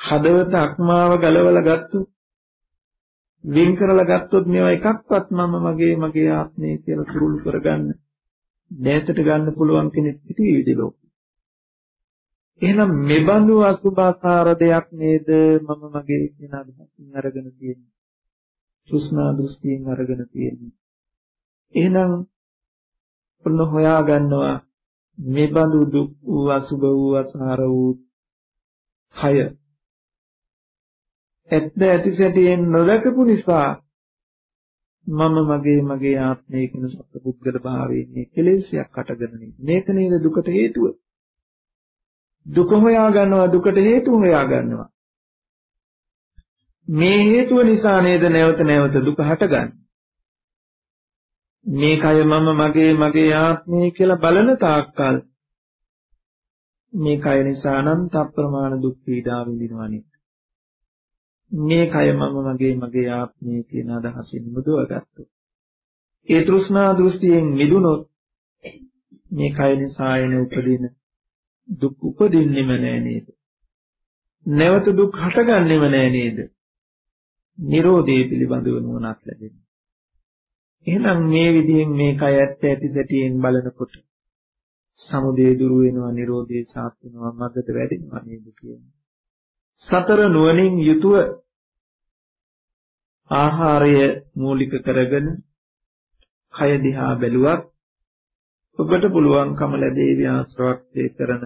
හදවත අක්මාව ගලවලා ගත්තොත් වින් කරලා ගත්තොත් මේවා එකක්වත් මම මගේ මගේ ආත්මය කියලා තුරුළු කරගන්න දැතට ගන්න පුළුවන් කෙනෙක් හිටියේද ලෝකෙ එහෙනම් මෙබඳු අසුභාකාර දෙයක් නේද මම මගේ කියන අදහසින් අරගෙන තියෙන්නේ. තෘෂ්ණා දෘෂ්ටියෙන් අරගෙන තියෙන්නේ. එහෙනම් ඔන්න හොයා ගන්නවා මෙබඳු දුක් වූ අසුභ වූ අසාර වූ කය ඇත්ත ඇති සැටියෙන් නොදකපු නිසා මම මගේ මගේ ආත්මය කියන සත්පුද්ගල භාවයේ මේ කෙලෙස්යක් අටගෙන මේක නේද දුකට හේතුව? දුක හොයා ගන්නවා දුකට හේතු හොයා ගන්නවා. මේ හේතුව නිසා නේද නැවත නැවත දුක හටගන්නේ? මේ කය මම මගේ මගේ ආත්මය කියලා බලන තාක්කල් මේ කය නිසා අනන්ත අප්‍රමාණ දුක් පීඩා විඳිනවා නේද මේ කය මම මගේ මගේ ආත්මය කියන අදහසින් මුදවගත්තොත් ඒ තෘෂ්ණා දෘෂ්ටියෙන් මිදුනොත් මේ කය නිසා එන උපදින දුක් උපදින්නෙම නෑ නේද? නැවත දුක් හටගන්නෙම නෑ නේද? නිරෝධය පිළිබඳව නුවණක් ලැබෙනවා. එහෙනම් මේ විදිහෙන් මේ කය ඇත්ත ඇති සැටියෙන් බලනකොට සමුදය දුරු වෙනවා නිරෝධය සාත් වෙනවා මගට වැඩෙනවා නේද කියන්නේ? සතර නුවණින් යුතුව ආහාරය මූලික කරගෙන කය දිහා බැලුවත් ඔබට පුළුවන්කම ලැබේවි ආශ්‍රවක්ෂය කරන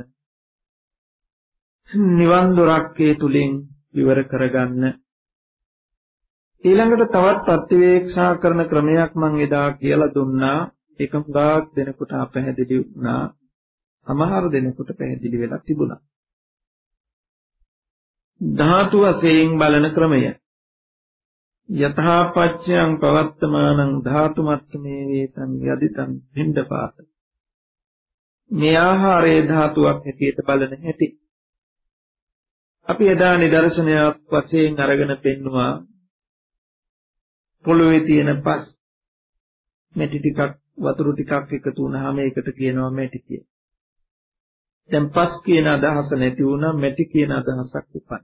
නිවන් දොරක්කේ තුලින් විවර කරගන්න. ඊළඟට තවත් ප්‍රතිවේක්ෂා කරන ක්‍රමයක් මම එදා කියලා දුන්නා. ඒක හුඟක් දෙනකොට අපැහැදිලි වුණා. සමහර දෙනකොට පැහැදිලි වෙලා තිබුණා. ධාතු වශයෙන් බලන ක්‍රමය. යථාපච්චයන් පවත්තමානං ධාතු මත්තමේ වේතං යදිතං පින්ඩපාත මේ ආහාරයේ ධාතුවක් හැටියට බලන හැටි. අපි එදා නිදර්ශනයක් වශයෙන් අරගෙන පෙන්නවා. පොළොවේ තියෙන පස් මැටි ටිකක් වතුර ටිකක් එකතු වුනහම ඒකට කියනවා මැටි කියලා. දැන් පස් කියන අදහස නැති වුණා මැටි කියන අදහසක් උපන්නා.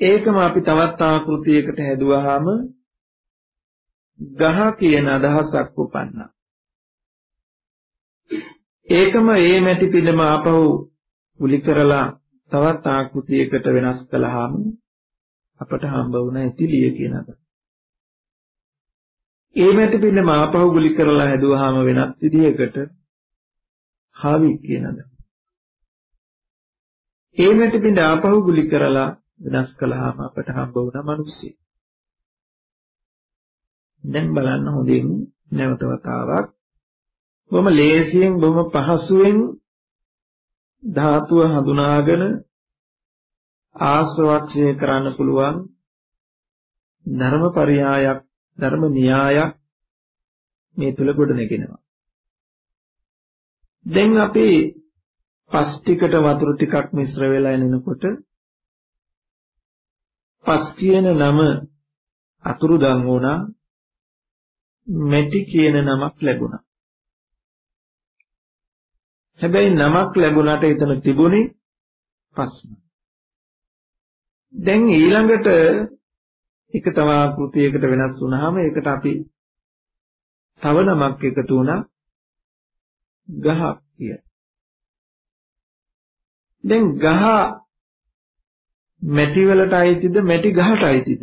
ඒකම අපි තවත් ආකෘතියකට හැදුවාම ගහ කියන අදහසක් උපන්නා. ඒකම ඒ මැටි පිළම ආපහු උලි කරලා තවත් ආකෘතියකට වෙනස් කළාම අපට හම්බ වුණ ඇතිලිය කියන අදහස. ඒ මැටි පිළම ආපහු ගුලි කරලා හැදුවාම වෙනත් විදිහකට හාවි කියන අදහස. ඒ මැටි පිළ ආපහු ගුලි කරලා වෙනස් කළාම අපට හම්බ වුණා මිනිස්සෙක්. දැන් බලන්න හොඳින් නැවත වතාවක් බොහොම ලේසියෙන් බොහොම පහසුවෙන් ධාතුව හඳුනාගෙන ආශ්‍රවක්ෂය කරන්න පුළුවන් ධර්මපරියායක් ධර්ම න්‍යායක් මේ තුල ගොඩ නැගෙනවා. දැන් අපි පස් ටිකට වතුර ටිකක් මිශ්‍ර වෙලා එනකොට පස් කියන නම අතුරුදන් වුණා මෙටි කියන නමක් ලැබුණා. හැබැයි නමක් ලැබුණාට එතන තිබුණේ පස්ම. දැන් ඊළඟට එක තව ආකෘතියකට වෙනස් වුණාම ඒකට අපි තව නමක් එකතු වුණා ගහ කිය. දැන් ගහ මැටි වලට අයිතිද? මැටි ගහට අයිතිද?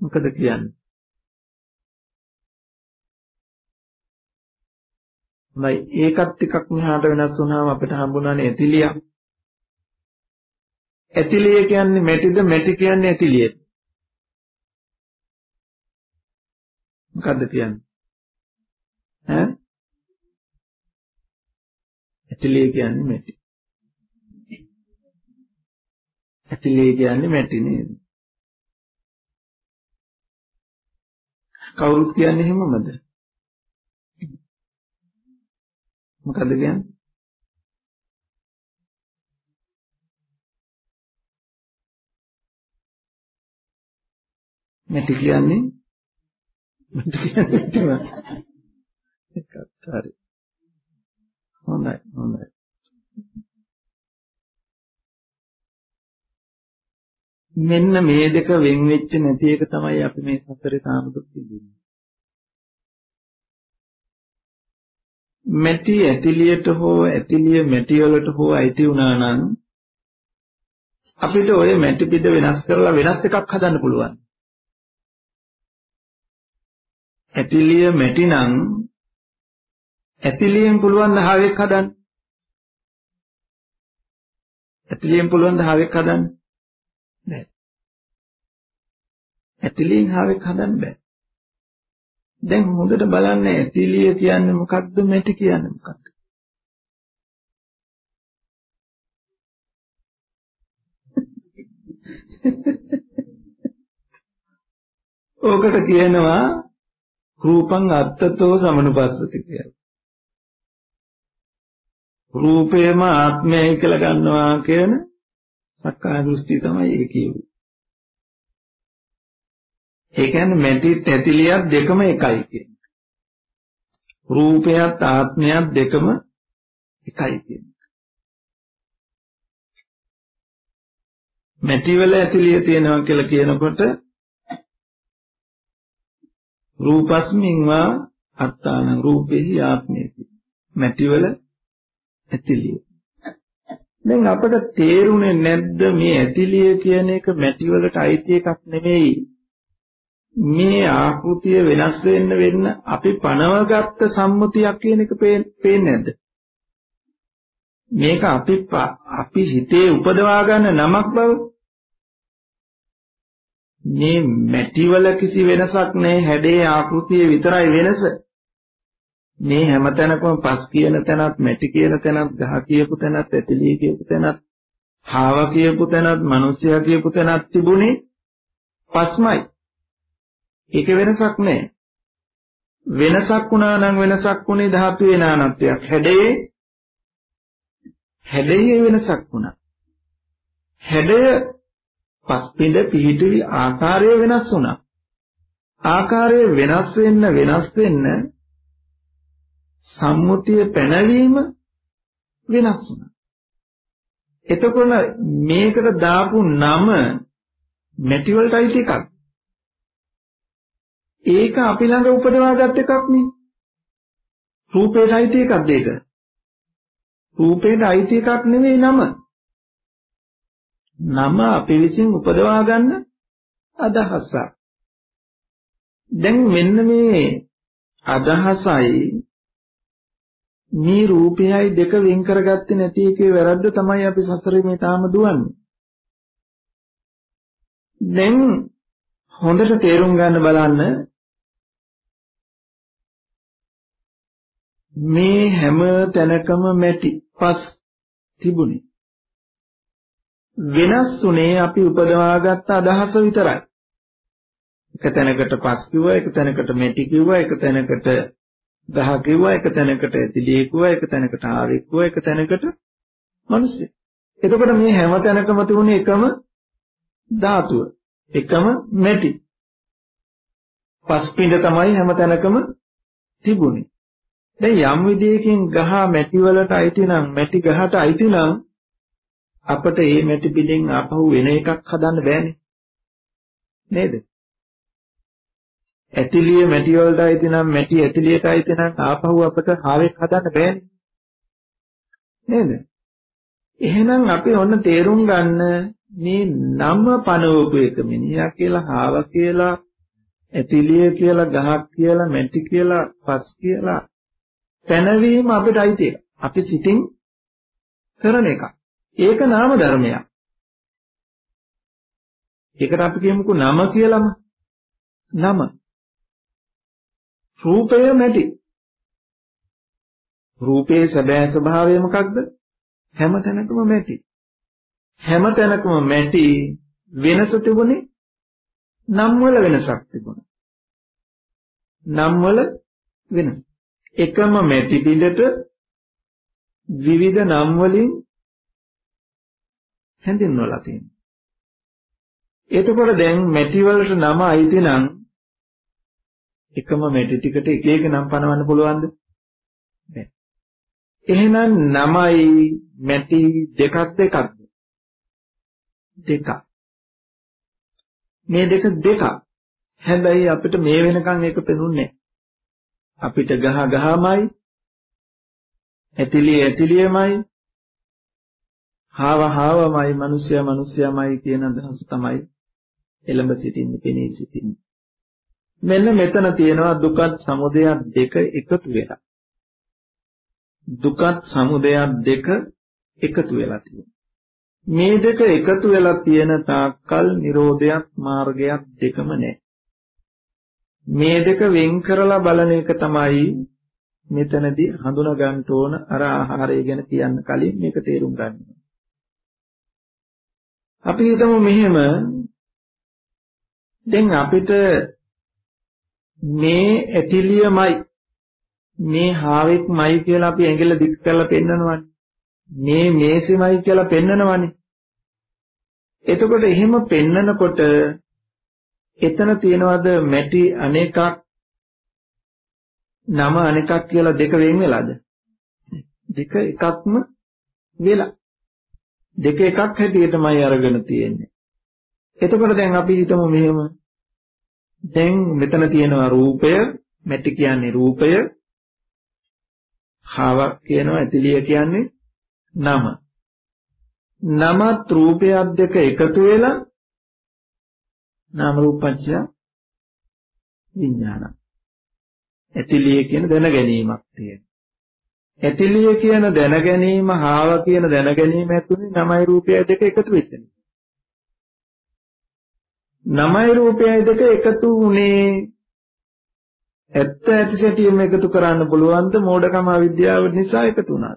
මොකද කියන්නේ? මයි ඒකත් ටිකක් මෙහාට වෙනස් වුණාම අපිට හම්බුණානේ ඇතිලිය. ඇතිලිය කියන්නේ මැටිද? මැටි කියන්නේ ඇතිලියද මොකද්ද කියන්නේ? ඈ? ඇතිලිය කියන්නේ මැටි ඇතිලේ කියන්නේ මැටි නේද? කවුරුත් කියන්නේ එහෙමමද? මොකද කියන්නේ? මැටි කියන්නේ මැටි කියන්නේ එකක් හරි. හොඳයි හොඳයි. මෙන්න මේ දෙක වෙන් වෙච්ච නැති එක තමයි අපි මේ සතරේ තාම දුක් විඳින්නේ. මැටි ඇතිලියට හෝ ඇතිලිය මැටි වලට හෝ අයිති වුණා නම් අපිට ওই මැටි පිට වෙනස් කරලා වෙනස් එකක් හදන්න පුළුවන්. ඇතිලිය මැටි නම් ඇතිලියෙන් පුළුවන් ද හාවෙක් හදන්න? ඇතිලියෙන් පුළුවන් ද හාවෙක් හදන්න? නෑ. ඇතිලියෙන් හාවෙක් හදන්න බෑ. දැන් හොඳට බලන්න ඇතිලිය කියන්නේ මොකක්ද මැටි කියන්නේ මොකක්ද? ඕකට කියනවා රූපං අත්තතෝ සමනුපස්සති කියලා. රූපේම ආත්මයයි කියලා ගන්නවා කියන සක්කාය දෘෂ්ටි තමයි ඒ කියන්නේ. ඒ කියන්නේ මැටිත් ඇතිලියත් දෙකම එකයි කියන්නේ. රූපයත් ආත්මයත් දෙකම එකයි කියන්නේ. මැටිවල ඇතිලිය තියෙනවා කියලා කියනකොට රූපස්මින් වා අත්තාන රූපෙහි ආත්මේති. මැටිවල ඇතිලිය. දැන් අපට තේරුනේ නැද්ද මේ ඇතිලිය කියන එක මැටි වලට අයිති එකක් නෙමෙයි. මේ ආකෘතිය වෙනස් වෙන්න වෙන්න අපි පනවගත්ත සම්මුතියක් කියන එක පේන්නේ නැද්ද? මේක අපි අපි හිතේ උපදවා ගන්න නමක් බව. මේ මැටි වල කිසි වෙනසක් නැහැ හැඩේ ආකෘතිය විතරයි වෙනස. මේ හැමතැනකම පස් කියන තැනත් මැටි කියන තැනත් ගහ කියපු තැනත් ඇතිලී කියපු තැනත් හාව කියපු තැනත් මිනිසයා කියපු තැනත් තිබුණේ පස්මයි. ඒක වෙනසක් නැහැ. වෙනසක් වුණා නම් වෙනසක් වුණේ ධාතුවේ නානත්වයක්. හැඩේ හැඩයේ වෙනසක් වුණා. හැඩය පස්පින්ද පිහිටුවි ආකාරය වෙනස් වුණා. ආකාරය වෙනස් වෙන්න වෙනස් වෙන්න සම්මුතිය පැනවීම වෙනස් වුණා. එතකොට මේකට දාපු නම මැටි වලට අයිති එකක්. ඒක අපි ළඟ උපදවාගත් එකක් නේ. රූපේට අයිති එකක්ද ඒක? රූපේට අයිති එකක් නෙවෙයි නම. නම අපි විසින් උපදවා ගන්න අදහසක්. දැන් මෙන්න මේ අදහසයි මේ රූපයයි දෙක වෙන් කරගත්තේ නැති එකේ වැරද්ද තමයි අපි සසරේ මේ තාම දුවන්නේ. දැන් හොඳට තේරුම් ගන්න බලන්න මේ හැම තැනකම මැටි පස් තිබුණේ. වෙනස් උනේ අපි උපදවාගත්ත අදහස විතරයි. එක තැනකට පස් කිව්වා, එක තැනකට මැටි කිව්වා, එක තැනකට ගහ කිව්වා එක තැනකට ඇතිලිය කිව්වා එක තැනකට ආරෙක් කිව්වා එක තැනකට මිනිස්සු. එතකොට මේ හැම තැනකම තිබුණේ එකම ධාතුව. එකම මැටි. පස්පිඬ තමයි හැම තැනකම තිබුණේ. දැන් යම් විදියකින් ගහ මැටි වලට අයිති නම් මැටි ගහට අයිති නම් අපිට මේ මැටි පිටින් ආපහු වෙන එකක් හදන්න බෑනේ. නේද? ඇතිලිය මැටි වලට අයිති නම් මැටි ඇතිලියට අයිති නම් ආපහු අපට හාවෙක් හදන්න බෑනේ. නේද? එහෙනම් අපි ඔන්න තේරුම් ගන්න මේ නම පනවපු එක මිනිහා කියලා හාව කියලා ඇතිලිය කියලා ගහක් කියලා මැටි කියලා පස් කියලා පැනවීම අපිට අයිති එක. අපි සිතින් කරන එක. ඒක නාම ධර්මයක්. ඒකට අපි කියමුකෝ නම කියලාම. නම රූපය මැටි. රූපයේ සැබෑ ස්වභාවය මොකක්ද? හැම තැනකම මැටි. හැම තැනකම මැටි වෙනස තිබුණේ නම් වල වෙනසක් තිබුණා. නම් වල වෙනස. එකම මැටි පිටට විවිධ නම් වලින් හැඳින්වලා තියෙනවා. එතකොට දැන් මැටි වලට නම අයිති නම් එකම මැටි ටිකට එක එක නම් පනවන්න පුළුවන්ද? බැහැ. එහෙනම් නමයි මැටි දෙකක් දෙකක්ද? දෙකක්. මේ දෙක දෙකක්. හැබැයි අපිට මේ වෙනකන් ඒක පෙනුන්නේ අපිට ගහ ගහමයි ඇතිලිය ඇතිලියමයි හාව හාවමයි මිනිසයා මිනිසයාමයි කියන අදහස තමයි එළඹ සිටින්නේ පෙනී සිටින්නේ මෙන්න මෙතන තියෙනවා දුකත් සමුදයත් දෙක එකතු වෙලා දුකත් සමුදයත් දෙක එකතු වෙලා තියෙනවා මේ දෙක එකතු වෙලා තියෙන තාක්කල් Nirodhayak මාර්ගයක් දෙකම නැහැ. මේ දෙක වෙන් කරලා බලන එක තමයි මෙතනදී හඳුනා ගන්න ඕන අර ආහාරය ගැන කියන්න කලින් මේක තේරුම් ගන්න. අපි හිතමු මෙහෙම දැන් අපිට මේ ඇතිලියමයි මේ හාවෙක්මයි කියලා අපි ඇඟිල්ල දික් කරලා පෙන්නනවනේ. මේ මේසෙමයි කියලා පෙන්නනවනේ. එතකොට එහෙම පෙන්නනකොට එතන තියනවාද මැටි අනේකක් නම අනේකක් කියලා දෙක වෙන් වෙලාද? දෙක එකක්ම වෙලා. දෙක එකක් හැටියටමයි අරගෙන තියෙන්නේ. එතකොට දැන් අපි හිතමු මෙහෙම දැන් මෙතන තියෙනවා රූපය මැටි කියන්නේ රූපය හාව කියනවා ඇතිලිය කියන්නේ නම. නමත් රූපයක් දෙක එකතු වෙලා නාම රූපච්ඡ විඥාන. ඇතිලිය කියන දැන ගැනීමක් තියෙනවා. ඇතිලිය කියන දැන ගැනීම හාව කියන දැන ගැනීම ඇතුලේ නමයි රූපයයි දෙක එකතු වෙච්ච නිසා. නමයි රූපයයි දෙක එකතු වුණේ ඇත්ත ඇති සැටියෙම එකතු කරන්න පුළුවන්ද මෝඩකම අවිද්‍යාව නිසා එකතු වුණා.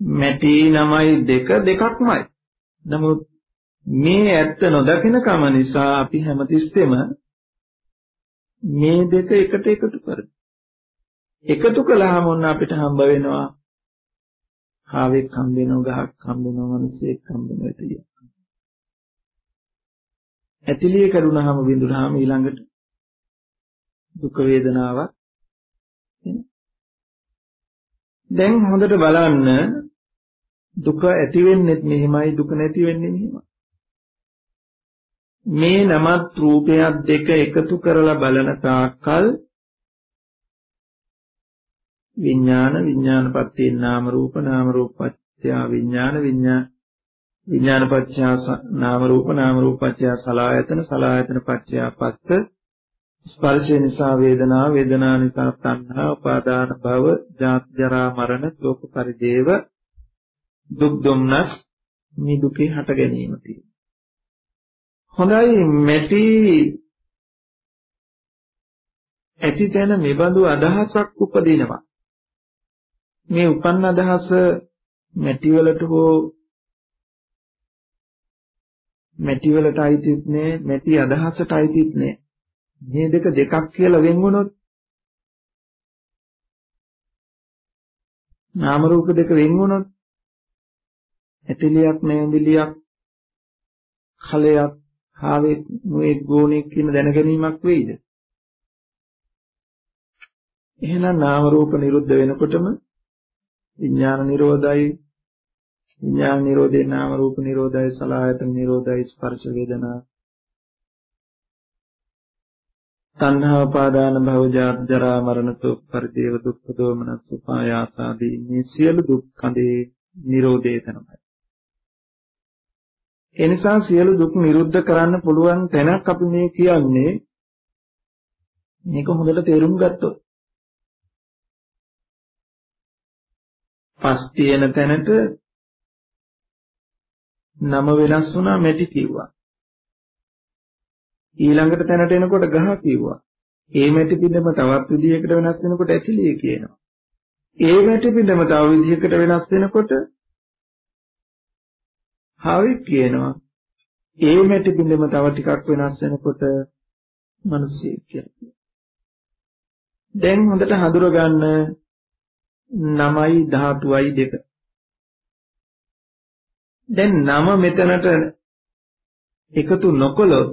මැටි නමයි දෙක දෙකක්මයි. නමුත් මේ ඇත්ත නොදකින කම නිසා අපි හැමතිස්සෙම මේ දෙක එකට එකතු කරමු. එකතු කළාම ඔන්න අපිට හම්බ වෙනවා හාවෙක් හම්බ වෙනවා ගහක් හම්බ වෙනවා මිනිසෙක් හම්බ වෙනවා ඇතිලිය. ඇතිලිය කරුණාම බිඳුනහම ඊළඟට දුක වේදනාවක් දැන් හොඳට බලන්න දුක ඇති වෙන්නෙත් මෙහිමයි දුක නැති වෙන්නේ මෙහිමයි. මේ නමත් රූපයක් දෙක එකතු කරලා බලන තාක්කල් විඥාන විඥානපත්තේ නාම රූප නාම රූපපත්‍ය විඥාන විඥාන විඥානපත්‍ය නාම රූප නාම රූපපත්‍ය සලායතන සලායතන පත්‍ය පත්ත ස්පර්ශය නිසා වේදනා වේදනා නිසා තණ්හා උපාදාන භව ජාති ජරා මරණ ශෝක පරිදේව දුක් දුම්නස් මේ දුකේ හට ගැනීම තියෙනවා. හොඳයි මෙටි ඇති තැන මෙබඳු අදහසක් උපදිනවා. මේ උපන්න අදහස මැටි වලට හෝ මැටි වලට අයිතිත් නෑ මැටි අදහසට අයිතිත් නෑ. මේ දෙක දෙකක් කියලා වෙන් වුණොත් නාම රූප දෙක වෙන් වුණොත් ඇතිලියක් නෑඳිලියක් කලයක් හාවේ නොඑක් ගෝණයක් කියන දැනගැනීමක් වෙයිද? එහෙනම් නාම රූප නිරුද්ධ වෙනකොටම විඥාන නිරෝධයි විඥාන නිරෝධේ නාම රූප නිරෝධයි සලආයතන නිරෝධයි ස්පර්ශ වේදනා තණ්හා උපාදාන භව ජාත ජරා මරණ සෝක පරිදේව දුක්ඛ දෝමනස් උපායාස ආදී මේ සියලු දුක් කඳේ නිරෝධය තමයි. ඒ නිසා සියලු දුක් නිරුද්ධ කරන්න පුළුවන් තැනක් අපි මේ කියන්නේ මේක හොඳට තේරුම් ගත්තොත්. පස් තියෙන තැනට නම වෙනස් වුණා මෙටි කිව්වා. ඊළඟට තැනට එනකොට ගහ කිව්වා. ඒ මැටි පිටම තවත් විදිහකට වෙනස් වෙනකොට ඇතිලිය කියනවා. ඒ මැටි පිටම තව විදිහකට වෙනස් වෙනකොට හාවෙක් කියනවා. ඒ මැටි පිටම තව ටිකක් වෙනස් වෙනකොට මිනිස්සෙක් කියනවා. දැන් හොඳට හඳුරගන්න නමයි ධාතුවයි දෙක. දැන් නම මෙතනට එකතු නොකළොත්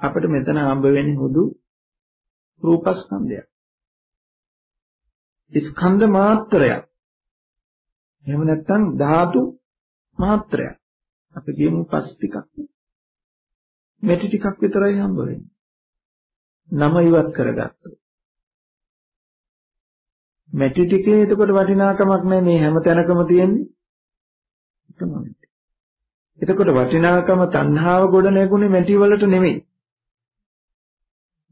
අපිට මෙතන හම්බ වෙන්නේ හුදු රූපස්කන්ධයක්. ස්කන්ධ මාත්‍රයක්. එහෙම නැත්නම් ධාතු මාත්‍රයක්. අපි කියමු පස් ටිකක්. මෙටි ටිකක් විතරයි හම්බ වෙන්නේ. නම ඉවත් කරගත්තා. මැටි ටිකේ එතකොට වටිනාකමක් නැහැ මේ හැම තැනකම තියෙන්නේ. තමයි. එතකොට වටිනාකම තණ්හාව ගොඩ නැගුණේ මැටි වලට නෙමෙයි.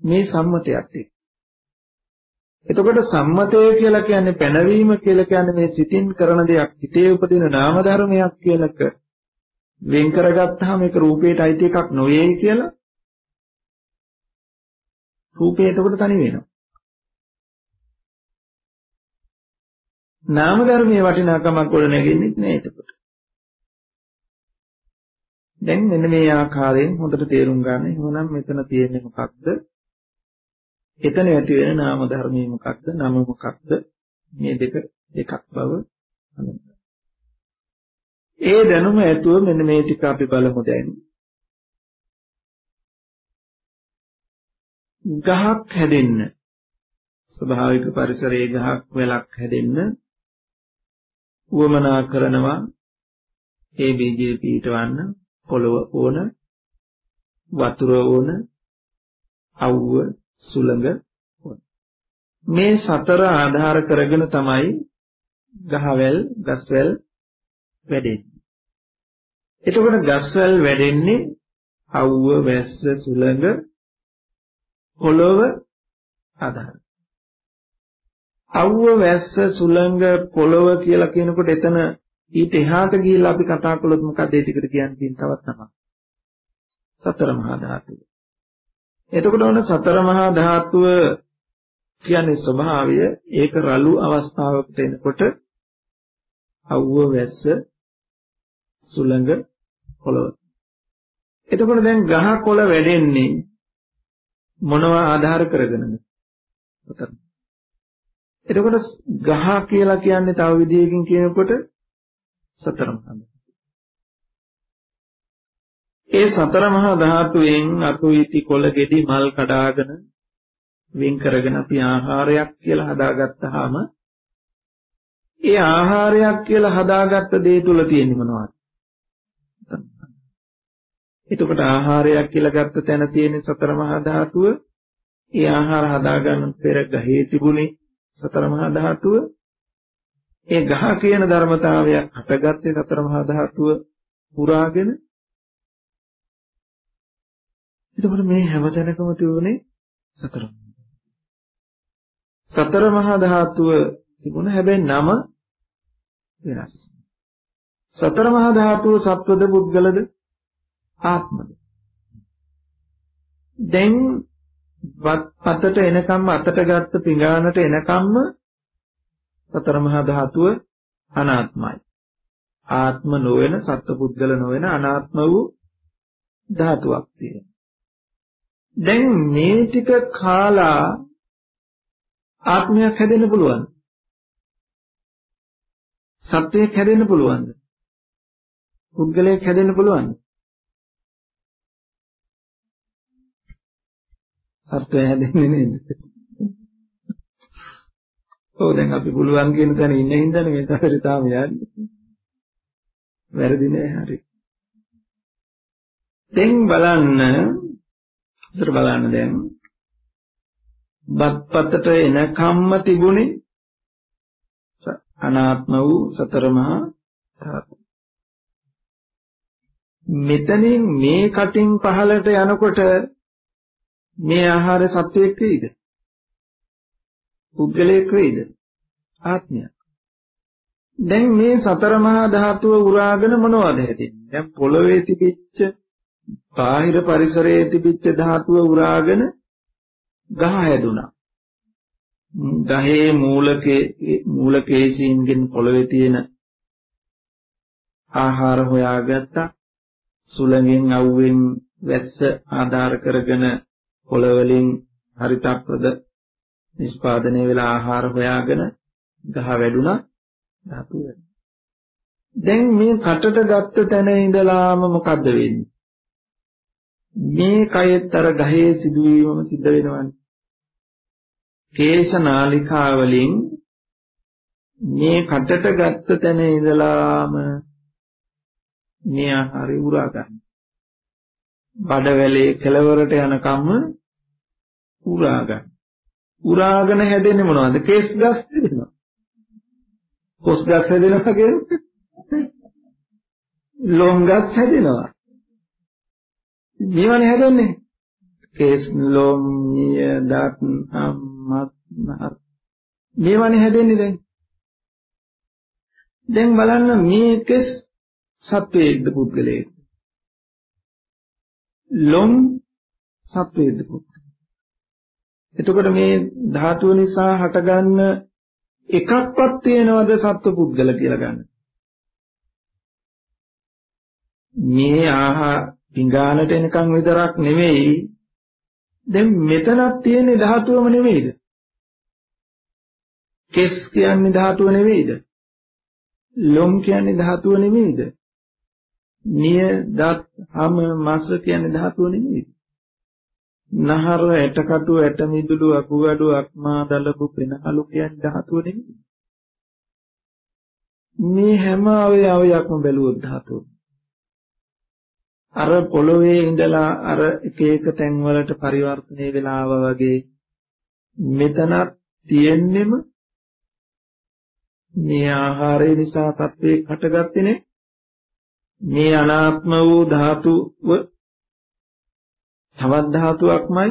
මේ සම්මතයත් එක්ක. එතකොට සම්මතය කියලා කියන්නේ පැනවීම කියලා කියන්නේ මේ සිතින් කරන දෙයක් හිතේ උපදින නාම ධර්මයක් කියලක වෙන් කරගත්තාම ඒක රූපේට අයිති එකක් නොවේයි කියලා රූපේ එතකොට තනි වෙනවා. නාම ධර්මයේ වටිනාකමක් ගොඩ නැගෙන්නේ නැහැ එතකොට. දැන් මෙන්න මේ ආකාරයෙන් හොඳට තේරුම් ගන්න. එහෙනම් මෙතන තියෙන්නේ මොකක්ද? එතන ඇති වෙන නාම ධර්මයේ මොකක්ද? නම මොකක්ද? මේ දෙක එකක් බව ඒ දැනුම ඇතුව මෙන්න මේ ටික අපි බලමු දැන්. ගහක් හැදෙන්න ස්වභාවික පරිසරයේ ගහක් වැලක් හැදෙන්න උවමනා කරනවා ඒ බීජය පීටවන්න පොළව ඕන වතුර ඕන අවුව සුළඟ ඕන. මේ සතර ආධාර කරගෙන තමයි ගහවැල් ගස්වැල් වැඩෙන්නේ. එතකොට ගස්වැල් වැඩෙන්නේ අවුව වැස්ස සුළඟ පොළව ආධාර. අවුව වැස්ස සුළඟ පොළව කියලා කියනකොට එතන ඊට එහාට ගිහිල්ලා අපි කතා කළොත් මොකද ඒ ටිකට කියන්නේ තියෙන තවත් තමයි. සතර මහා ධාතුව. එතකොට ඔන්න සතර මහා ධාතුව කියන්නේ ස්වභාවය ඒක රළු අවස්ථාවකට එනකොට අවුව වැස්ස සුළඟ පොළව. එතකොට දැන් ගහ කොළ වැඩෙන්නේ මොනවා ආධාර කරගෙනද? එතකොට ගහ කියලා කියන්නේ තව විදිහකින් කියනකොට සතර මහා ඒ සතර මහා ධාතුවෙන් අතුයිති කොළ ගෙඩි මල් කඩාගෙන වෙන් කරගෙන අපි ආහාරයක් කියලා හදාගත්තාම ඒ ආහාරයක් කියලා හදාගත්ත දේ තුල තියෙන්නේ මොනවද? එතකොට ආහාරයක් කියලා ගත්ත තැන තියෙන සතර මහා ධාතුව ඒ ආහාර හදාගන්න පෙර ගහේ තිබුණේ සතර මහා ධාතුව ඒ ගහ කියන ධර්මතාවයක් හටගත්තේ සතර මහා ධාතුව පුරාගෙන. එතකොට මේ හැමතැනකම තිබුණේ සතර සතර මහා ධාතුව තිබුණ හැබැයි නම වෙනස්. සතර මහා ධාතුව සත්වද පුද්ගලද ආත්මද? දැන් අතට එනකම්ම අතට ගත්ත පිඟානට එනකම්ම සතර මහා ධාතුව අනාත්මයි. ආත්ම නොවන සත්පුද්ගල නොවන අනාත්ම වූ ධාතුවක් තියෙනවා. දැන් මේ ටික කාලා ආත්මයක් හැදෙන්න පුළුවන්. සත්වයක් හැදෙන්න පුළුවන්ද? පුද්ගලයෙක් හැදෙන්න පුළුවන්ද? සත්වය හැදෙන්නේ නේද? ඔව් දැන් අපි පුළුවන් කියන තැන ඉන්න හින්දානේ මේ තරේ තාම යන්නේ. වැරදි නෑ හරි. දැන් බලන්න ඉතර බලන්න දැන් බත්පතට එනකම්ම තිබුණේ අනාත්ම වූ සතර මහා ධාතු. මෙතනින් මේ කටින් පහළට යනකොට මේ ආහාර සත්වයක් වෙයිද? පුද්ගලයෙක් වෙයිද? ආත්මයක්. දැන් මේ සතර මහා ධාතුව උරාගෙන මොනවද හැදෙන්නේ? දැන් පොළවේ තිබිච්ච බාහිර පරිසරයේ තිබිච්ච ධාතුව උරාගෙන ගහ හැදුනා. ගහේ මූලකේ මූලකේශීන්ගෙන් පොළවේ තියෙන ආහාර හොයාගත්තා. සුළඟෙන් අවුවෙන් වැස්ස ආධාර කරගෙන පොළවලින් හරිතප්‍රද නිෂ්පාදනය වෙලා ආහාර හොයාගෙන ගහ වැඩුණා ධාතු වැඩි. දැන් මේ කටට ගත්ත තැන ඉඳලාම මොකද්ද වෙන්නේ? මේ කයෙත් අර ගහේ සිදුවීමම සිද්ධ වෙනවනේ. කේශ නාලිකා වලින් මේ කටට ගත්ත තැන ඉඳලාම මේ ආහාරය උරා ගන්න. බඩවැලේ කෙලවරට යනකම්ම උරා ගන්න. උරාගෙන හැදෙන්නේ මොනවද? කේස් ගස් තිබෙනවා. කොස් ගස් හැදෙනවා කියන්නේ ලොම් ගස් හැදෙනවා. මේවනේ හැදෙන්නේ. කේස් ලොම් නිය දත් අම්මත් නහත් මේවනේ හැදෙන්නේ දැන්. දැන් බලන්න මේකස් සත්වයේක්ද පුද්ගලයෙක්. ලොම් සත්වයේක්ද පුද්ගලයෙක්. එතකොට මේ ධාතුව නිසා හටගන්න එකක්වත් තියෙනවද සත්ව පුද්ගල කියලා ගන්න. මේ ආහා පිඟානට එනකන් විතරක් නෙවෙයි දැන් මෙතනක් තියෙන ධාතුවම නෙවෙයිද? කෙස් කියන්නේ ධාතුව නෙවෙයිද? ලොම් කියන්නේ ධාතුව නෙවෙයිද? නිය දත් හම මස් කියන්නේ ධාතුව නෙවෙයිද? නහර ඇටකටු ඇට මිදුළු අකුගඩු අක්මා දලබු පෙනහලු කියන්නේ ධාතුව නෙවෙයි. මේ හැම අවයවයක්ම බැලුවොත් ධාතුව. අර පොළොවේ ඉඳලා අර එක එක තැන් වලට පරිවර්තනය වෙලාව වගේ මෙතනත් තියෙන්නෙම මේ ආහාරය නිසා තත්වයක් හටගත්තේ නේ මේ අනාත්ම වූ ධාතුව තවත් ධාතුවක්මයි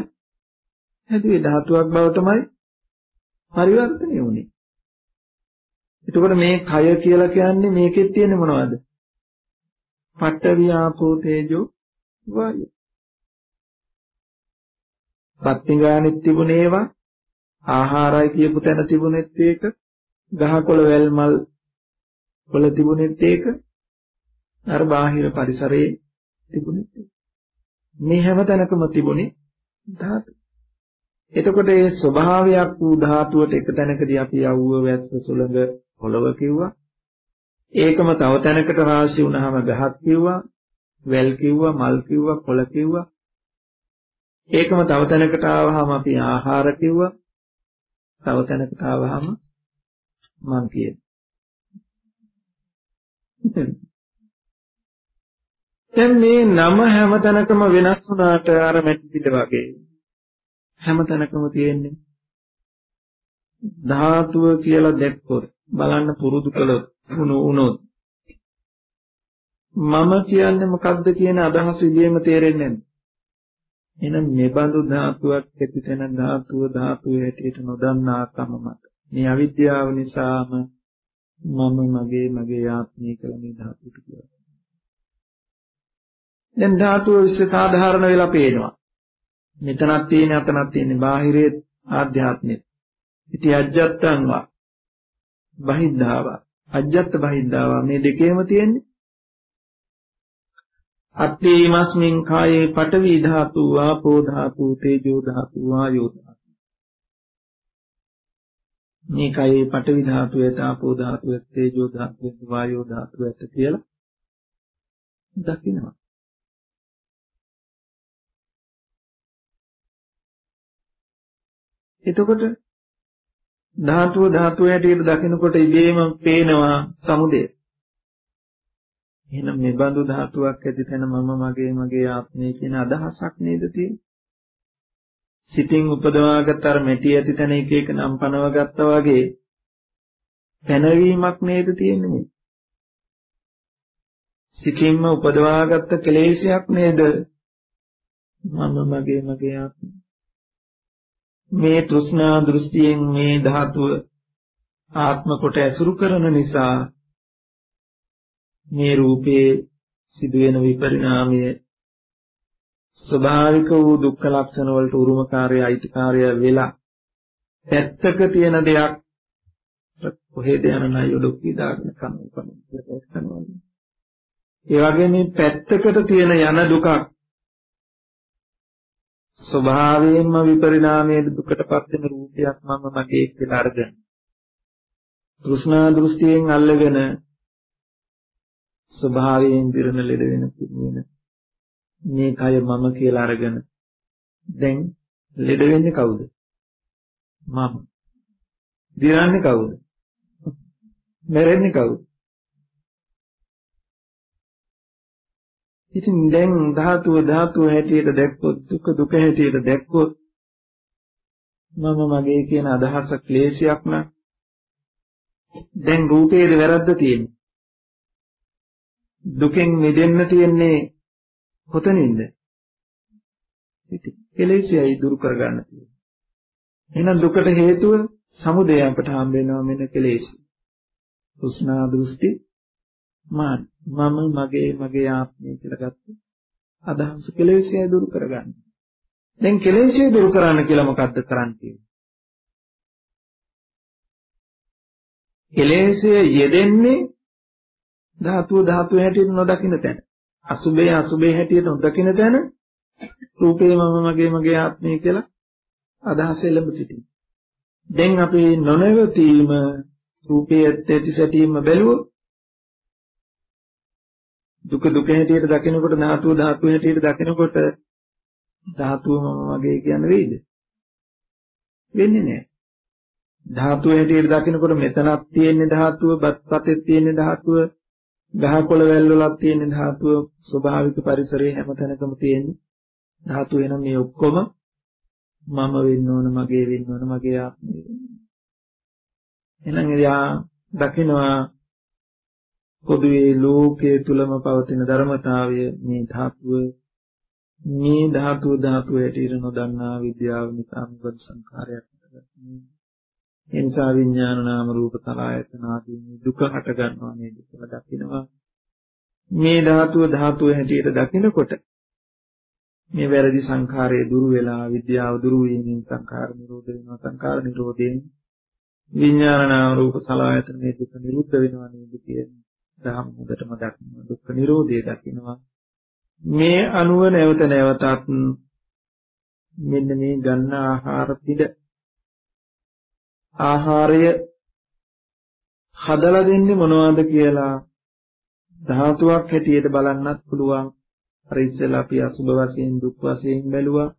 හැදුවේ ධාතුවක් බවටමයි පරිවර්තනය වුනේ. එතකොට මේ කය කියලා කියන්නේ මේකෙත් තියෙන්නේ මොනවද? පඨවි ආපෝ තේජෝ වායු. පත්තිගානෙත් තිබුණේවා ආහාරයි කියපු තැන තිබුණෙත් ඒක ගහකොළ වැල් මල් වල තිබුණෙත් ඒක අර බාහිර පරිසරයේ තිබුණෙත් ඒක මේ හැම තැනකම තිබුණේ ධාතු. එතකොට ඒ ස්වභාවයක් වූ ධාතුවට එක තැනකදී අපි යවුව වැස්ස සුළඟ පොළව කිව්වා. ඒකම තව තැනකට රාශි වුණාම ගහක් කිව්වා, වැල් කිව්වා, මල් කිව්වා, කොළ කිව්වා. ඒකම තව තැනකට ආවහම අපි ආහාර කිව්වා. තව තැනකට ආවහම මං කියනවා. දැන් මේ නම හැමතැනකම වෙනස් වුණාට අර මැටි පිට වගේ හැමතැනකම තියෙන්නේ ධාතුව කියලා දැක්කොත් බලන්න පුරුදු කළොත් වුණොත් මම කියන්නේ මොකද්ද කියන අදහස ඉබේම තේරෙන්නේ නැහැ. එහෙනම් මෙබඳු ධාතුවක් ඇතිතන ධාතුව ධාතුවේ හැටියට නොදන්නාකම මත මේ අවිද්‍යාව නිසාම මම මගේ මගේ ආත්මය කියලා මේ ධාතුවට කියනවා. දැන් ධාතුව විශ්ව සාධාරණ වෙලා පේනවා. මෙතනක් තියෙන අතනක් තියෙන බාහිරේ ආධ්‍යාත්මෙත්. ඉති අජ්ජත්තංවා බහිද්ධාවා අජ්ජත්ත බහිද්ධාවා මේ දෙකේම තියෙන්නේ. අත්තේමස්මින් කායේ පඨවි ධාතු ආපෝ ධාතු තේජෝ ධාතු වායෝ ධාතු. මේ කායේ පඨවි ධාතු ඇත ආපෝ ධාතු ඇත තේජෝ ධාතු ඇත වායෝ ධාතු ඇත කියලා දකිනවා. එතකොට ධාතුව ධාතුව හැටියට දකිනකොට ඉබේම පේනවා සමුදය. එහෙනම් මේ බඳු ධාතුවක් ඇති තැන මම මගේ මගේ ආත්මය කියන අදහසක් නේද තියෙන්නේ? සිතින් උපදවාගත් අර මෙටි ඇති තැන එක එක නම් පනව ගත්තා වගේ පැනවීමක් නේද තියෙන්නේ? සිතින්ම උපදවාගත්ත කෙලෙසයක් නේද? මම මගේ මගේ ආත්මය මේ තෘෂ්ණා දෘෂ්ටියෙන් මේ ධාතුව ආත්ම කොට ඇසුරු කරන නිසා මේ රූපේ සිදුවෙන විපරිණාමය ස්වභාවික වූ දුක්ඛ ලක්ෂණ වලට උරුමකාරය අයිතිකාරය වෙලා පැත්තක තියෙන දෙයක් කොහෙද යන නයි ඔඩොක්කී දාගෙන කනවා. ඒ වගේ මේ පැත්තකට තියෙන යන දුකක් ස්වභාවයෙන්ම විපරිණාමයේ දුකටපත් වෙන රූපයක් මම මගේ කියලා අරගෙන තෘෂ්ණා දෘෂ්ටියෙන් අල්ලගෙන ස්වභාවයෙන් දිරන ලෙඩ වෙන පිළිවෙන මේ කය මම කියලා අරගෙන දැන් ලෙඩ වෙන්නේ කවුද? මම. දිරන්නේ කවුද? මැරෙන්නේ කවුද? ඉතින් දැන් ධාතුව ධාතුව හැටියට දැක්කොත් දුක දුක හැටියට දැක්කොත් මම මගේ කියන අදහස ක්ලේශයක් නම් දැන් රූපේද වැරද්ද තියෙන්නේ. දුකෙන් මිදෙන්න තියෙන්නේ කොතනින්ද? ඉතින් කෙලෙසියයි දුරු කරගන්න තියෙන්නේ. එහෙනම් දුකට හේතුව සමුදය අපට හම්බ වෙනවා මෙන්න කෙලෙසි. උස්නා දෘෂ්ටි මාන මම මගේ මගේ ආත්මය කියලා ගත්ත අදහස් කෙලෙසියයි දුරු කරගන්න. දැන් කෙලෙසිය දුරු කරන්න කියලා මොකද්ද කරන්න තියෙන්නේ? කෙලෙසිය යෙදෙන්නේ ධාතුව ධාතුව හැටියට නොදකින්න තැන. අසුබේ අසුබේ හැටියට නොදකින්න තැන රූපේ මම මගේ මගේ ආත්මය කියලා අදහස එළඹ සිටිනවා. දැන් අපි නොනවතීම රූපයේ ඇත්ත සැටීම බැලුවොත් දුක දුක හැටියට දකිනකොට ධාතුව ධාතුව හැටියට දකිනකොට ධාතුව මම වගේ කියන්න වෙයිද? වෙන්නේ නැහැ. ධාතුව හැටියට දකිනකොට මෙතනක් තියෙන්නේ ධාතුව, බත්පතේ තියෙන්නේ ධාතුව, ගහකොළ වැල් වලක් තියෙන්නේ ධාතුව, ස්වභාවික පරිසරයේ හැමතැනකම තියෙන්නේ ධාතුව එනම් මේ ඔක්කොම මම වෙන්න ඕන, මගේ වෙන්න ඕන, මගේ ආත්මය වෙන්න ඕන. එහෙනම් එයා දකිනවා පොදුවේ ලෝකයේ තුලම පවතින ධර්මතාවය මේ ධාතුව මේ ධාතුව ධාතුව හැටියට නොදන්නා විද්‍යාව නිසා මොකද සංඛාරයක් ඒ නිසා විඥාන නාම රූප තලායතන ආදී දුක හට ගන්නවා නේද කියලා දකිනවා. මේ ධාතුව ධාතුව හැටියට දකිනකොට මේ වැරදි සංඛාරයේ දුරු වෙලා විද්‍යාව දුරු වීමෙන් සංඛාර නිරෝධ වෙනවා. සංඛාර නිරෝධයෙන් විඥාන නාම රූප සලආයතන මේ දුක නිරුද්ධ වෙනවා නේද කියන දහම් හොඳටම දකින්න දුක්ඛ නිරෝධය දකින්නවා මේ අනුව නැවත නැවතත් මෙන්න මේ ගන්න ආහාර පිළ ආහාරය හදලා දෙන්නේ මොනවද කියලා ධාතුවක් හැටියට බලන්නත් පුළුවන්. අර ඉස්සෙල්ලා අපි අසුබ වශයෙන් දුක් වශයෙන් බැලුවා.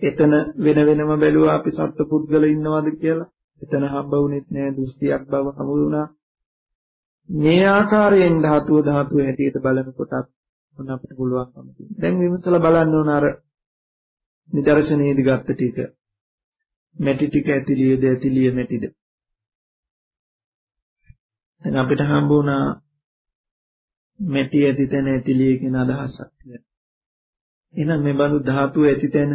එතන වෙන වෙනම බැලුවා අපි සත්පුද්ගල ඉන්නවද කියලා. එතන හම්බ වුණෙත් නෑ දෘෂ්ටියක් බව හමු වුණා. මේ ආකාරයෙන් ධාතුව ධාතුව හැටියට බලනකොටත් මොන අපිට පුළුවන්කම තියෙනවා. දැන් විමසලා බලන්න ඕන අර නිදර්ශනයේදී ගත්ත ටික. මැටි ටික ඇතිලියද ඇතිලිය මැටිද? දැන් අපිට හම්බ වුණා මැටි ඇති තැන ඇතිලිය කියන අදහසක් කියලා. එහෙනම් මේ බඳු ධාතුව ඇති තැන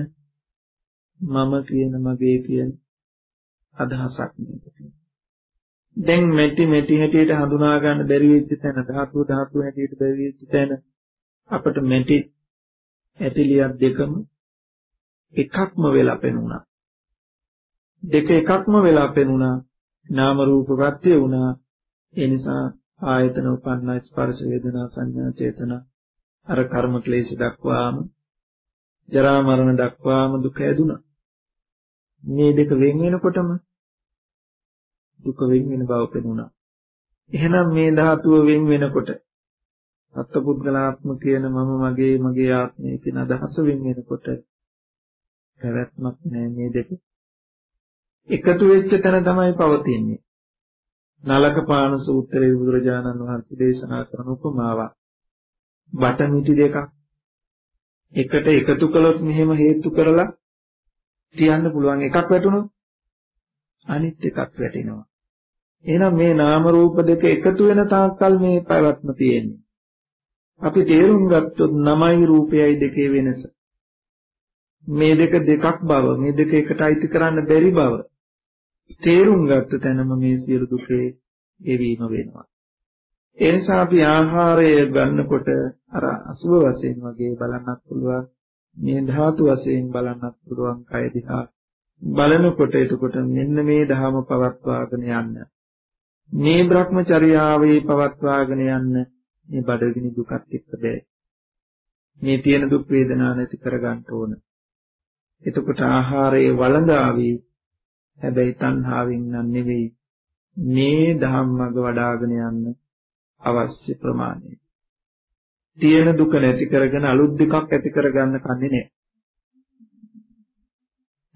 මම කියන මගේ කියන අදහසක් නෙවෙයි. දැන් මෙටි මෙටි හැටියට හඳුනා ගන්න බැරි වෙච්ච තැන ධාතු ධාතු හැටියට බැරි වෙච්ච තැන අපිට මෙටි ඇතිලියක් දෙකම එකක්ම වෙලා පෙනුණා. දෙක එකක්ම වෙලා පෙනුණා. නාම රූප ප්‍රත්‍ය වුණා. ඒ නිසා ආයතන උපන්න ස්පර්ශ වේදනා සංඥා චේතනා අර කර්ම ක්ලේශ දක්වාම ජරා මරණ දක්වාම දුක ඇදුනා මේ දෙක වෙන් වෙනකොටම දුක වෙන් වෙන බව පෙනුණා. එහෙනම් මේ ධාතුව වෙන් වෙනකොට සත්පුද්ගලාත්ම කියන මම මගේ මගේ ආත්මය කියන අදහස වෙන් වෙනකොට පැවැත්මක් නෑ මේ දෙක. එකතු වෙච්ච තැන තමයි පවතින්නේ. නලක පාන සූත්‍රයේ බුදුරජාණන් වහන්සේ දේශනා කරන උපමාවක්. බටමිටි දෙකක් එකට එකතු කළොත් මෙහෙම හේතු කරලා තියන්න පුළුවන් එකක් වැටුණොත් අනිත් එකක් වැටෙනවා. එහෙනම් මේ නාම රූප දෙක එකතු වෙන තාක්කල් මේ පැවැත්ම තියෙන්නේ. අපි තේරුම් ගත්තොත් නමයි රූපයයි දෙකේ වෙනස. මේ දෙක දෙකක් බව, මේ දෙක එකට අයිති කරන්න බැරි බව තේරුම් ගත්ත තැනම මේ සියලු දුකේ ගෙවීම වෙනවා. ඒ නිසා අපි ආහාරය ගන්නකොට අර අසුබ වශයෙන් වගේ බලන්නත් පුළුවන්. මේ ධාතු වශයෙන් බලන්නත් පුළුවන් කය දිහා බලනකොට එතකොට මෙන්න මේ ධහම පවත්වාගෙන යන්න මේ Brahmacharyaවේ පවත්වාගෙන යන්න මේ බඩගිනි දුකත් එක්ක බෑ. මේ තියෙන දුක් වේදනා නැති කරගන්න ඕන. එතකොට ආහාරයේ වළඳාවි හැබැයි තණ්හාවෙන් නම් නෙවෙයි මේ ධම්මග වඩ아가න යන්න අවශ්‍ය ප්‍රමාණය. තියෙන දුක නැති කරගෙන අලුත් දුකක් ඇති කරගන්න කන්නේ නෑ.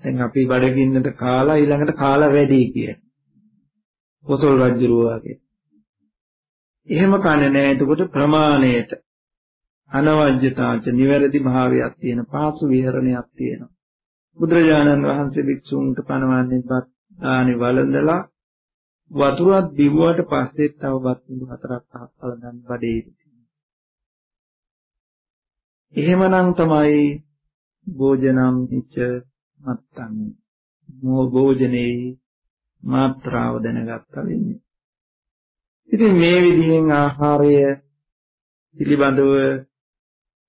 දැන් අපි බඩගින්නට කාලා ඊළඟට කාලා වැඩි කියන. කොසල් රජුරුව වගේ. එහෙම කන්නේ නැහැ. එතකොට ප්‍රමාණයට අනවජ්‍යතාච නිවැරදි භාවයක් තියෙන පාසු විහරණයක් තියෙනවා. බුදුරජාණන් වහන්සේ භික්ෂුන්ට පනවන්නේ බත් ආනි වළඳලා වතුරත් බිව්වට පස්සේ තව බත් බිඳු හතරක් පහක් කලඳන් බඩේ එහෙමනම් තමයි භෝජනම් හිච්ච මත්තන් මෝ භෝජනේ මාත්‍රාව දැනගත්තා වෙන්නේ. ඉතින් මේ විදිහෙන් ආහාරය පිළිබඳව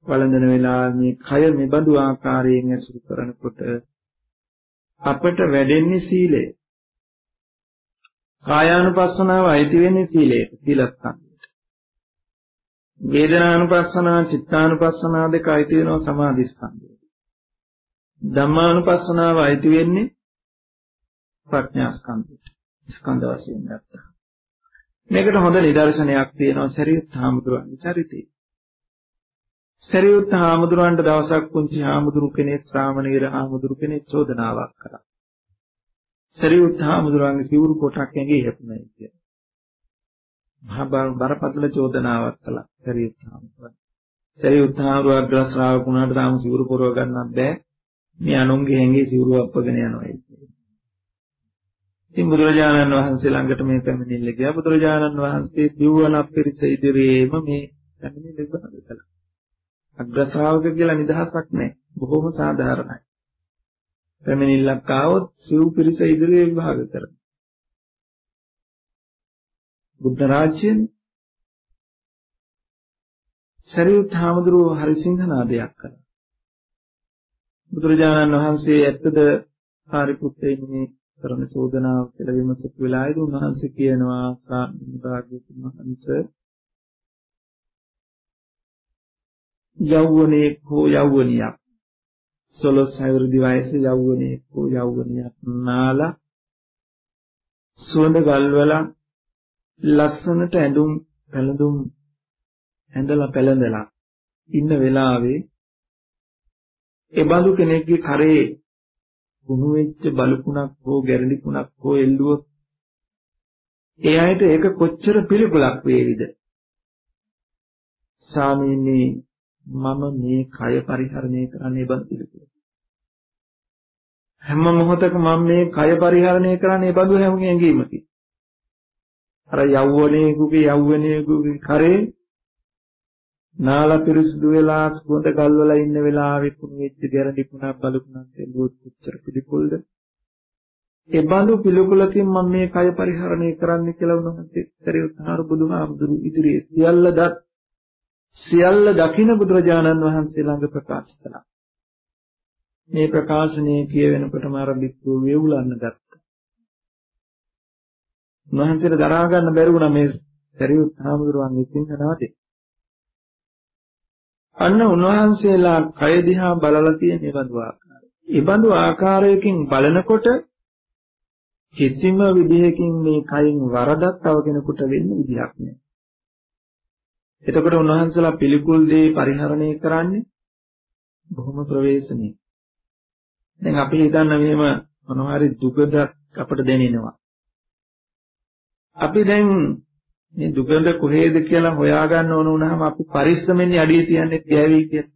වළඳන වෙලාවේ කය මෙබඳු ආකාරයෙන් ඇසුරු කරනකොට අපට වැඩෙන්නේ සීලය. කායානුපස්සනාව අයිති වෙන්නේ සීලයට, සීලස්කන්ධයට. වේදනානුපස්සනාව, චිත්තානුපස්සනාව දෙක අයිති වෙනවා සමාධිස්කන්ධයට. ධම්මානුපස්සනාව අයිති වෙන්නේ ප්‍රඥාස්කන්ධයට. ස්කන්ධ වශයෙන් ගත්තා. මේකට හොඳ නිදර්ශනයක් තියෙනවා සරියුත් හාමුදුරුවන්ගේ චරිතේ. සරියුත් හාමුදුරුවන්ට දවසක් පුංචි හාමුදුරු කෙනෙක් ශ්‍රාමණීර හාමුදුරු කෙනෙක් චෝදනාවක් කළා. සරියුත් හාමුදුරුවන්ගේ සිවුරු කොටක් ඇඟේ හැපුණා කියලා. මහා බරපතල චෝදනාවක් කළා සරියුත් හාමුදුරුවන්. සරියුත් හාමුදුරුවෝ අග්‍ර ශ්‍රාවක වුණාට තාම සිවුරු පොරව ගන්නත් බෑ. මේ අනුන්ගේ ඇඟේ සිවුරු අපගෙන යනවා ඉතින් බුදුරජාණන් වහන්සේ ළඟට මේ පැමිණිල්ල ගියා. බුදුරජාණන් වහන්සේ දිව්වන පිරිස ඉදිරියේම මේ පැමිණිල්ල ගහලා. අග්‍ර ශ්‍රාවක කියලා නිදහසක් නැහැ. බොහොම සාධාරණයි. පැමිණිල්ලක් ආවොත් සිව් පිරිස ඉදිරියේ විභාග කරනවා. බුද්ධ රාජ්‍යයෙන් සරියුත් හාමුදුරුවෝ හරිසිංහනාදයක් කළා. බුදුරජාණන් වහන්සේ ඇත්තද සාරිපුත්තේ මේ කරන චෝදනාව කියලා විමසපු වෙලාවේදී උන්වහන්සේ කියනවා භාග්‍යවතුන් වහන්සේ යෞවනයේ හෝ යෞවනියක් සොළොස් හැවිරිදි වයසේ යෞවනයේ හෝ යෞවනියක් නාලා සුවඳ ගල්වලා ලස්සනට ඇඳුම් පැළඳුම් ඇඳලා පැළඳලා ඉන්න වෙලාවේ ඒ බඳු කෙනෙක්ගේ කරේ කුණු වෙච්ච බලුකුණක් හෝ ගැරඬිකුණක් හෝ එල්ලුවොත් ඒ අයට ඒක කොච්චර පිළිකුලක් වේවිද? සාමීනි මම මේ කය පරිහරණය කරන්නේ බඳු පිළිකුල. හැම මොහොතක මම මේ කය පරිහරණය කරන්නේ බඳු හැම ඇඟීමකින්. අර යෞවනයේකුගේ යෞවනයේකුගේ කරේ නාල පිරිසුදු වෙලා සුවඳ ගල්වලා ඉන්න වෙලාවෙ කුණු වෙච්ච ගැරඩි කුණක් බලුකුණක් එළුවොත් කොච්චර පිළිකුල්ද? ඒ බඳු පිළිකුලකින් මම මේ කය පරිහරණය කරන්න කියලා උනහත් කරේ උතහාර බුදුහාමුදුරු ඉදිරියේ සියල්ල දත් සියල්ල දකින බුදුරජාණන් වහන්සේ ළඟ ප්‍රකාශ කළා. මේ ප්‍රකාශනයේ කියවෙනකොටම අර බික්කු වේවුලන්න ගත්තා. උන්වහන්සේට දරා ගන්න බැරි වුණා මේ සරියුත් හාමුදුරුවන්ගේ සිංහනාදේ අන්න උන්වහන්සේලා කය දිහා බලලා තියෙන මේ බඳු ආකාරය. ඒ බඳු ආකාරයකින් බලනකොට කිසිම විදිහකින් මේ කයින් වරදක් තව කෙනෙකුට වෙන්න විදිහක් නැහැ. එතකොට උන්වහන්සේලා පිළිකුල් දේ පරිහරණය කරන්නේ බොහොම ප්‍රවේශමෙන්. දැන් අපි හිතන්න මෙහෙම මොනවා හරි දුකද අපට දැනෙනවා. අපි දැන් මේ දුගඳ කොහේද කියලා හොයාගන්න ඕන වුණාම අපි පරිස්සමෙන් යඩිය තියන්නේ ගෑවි කියලා.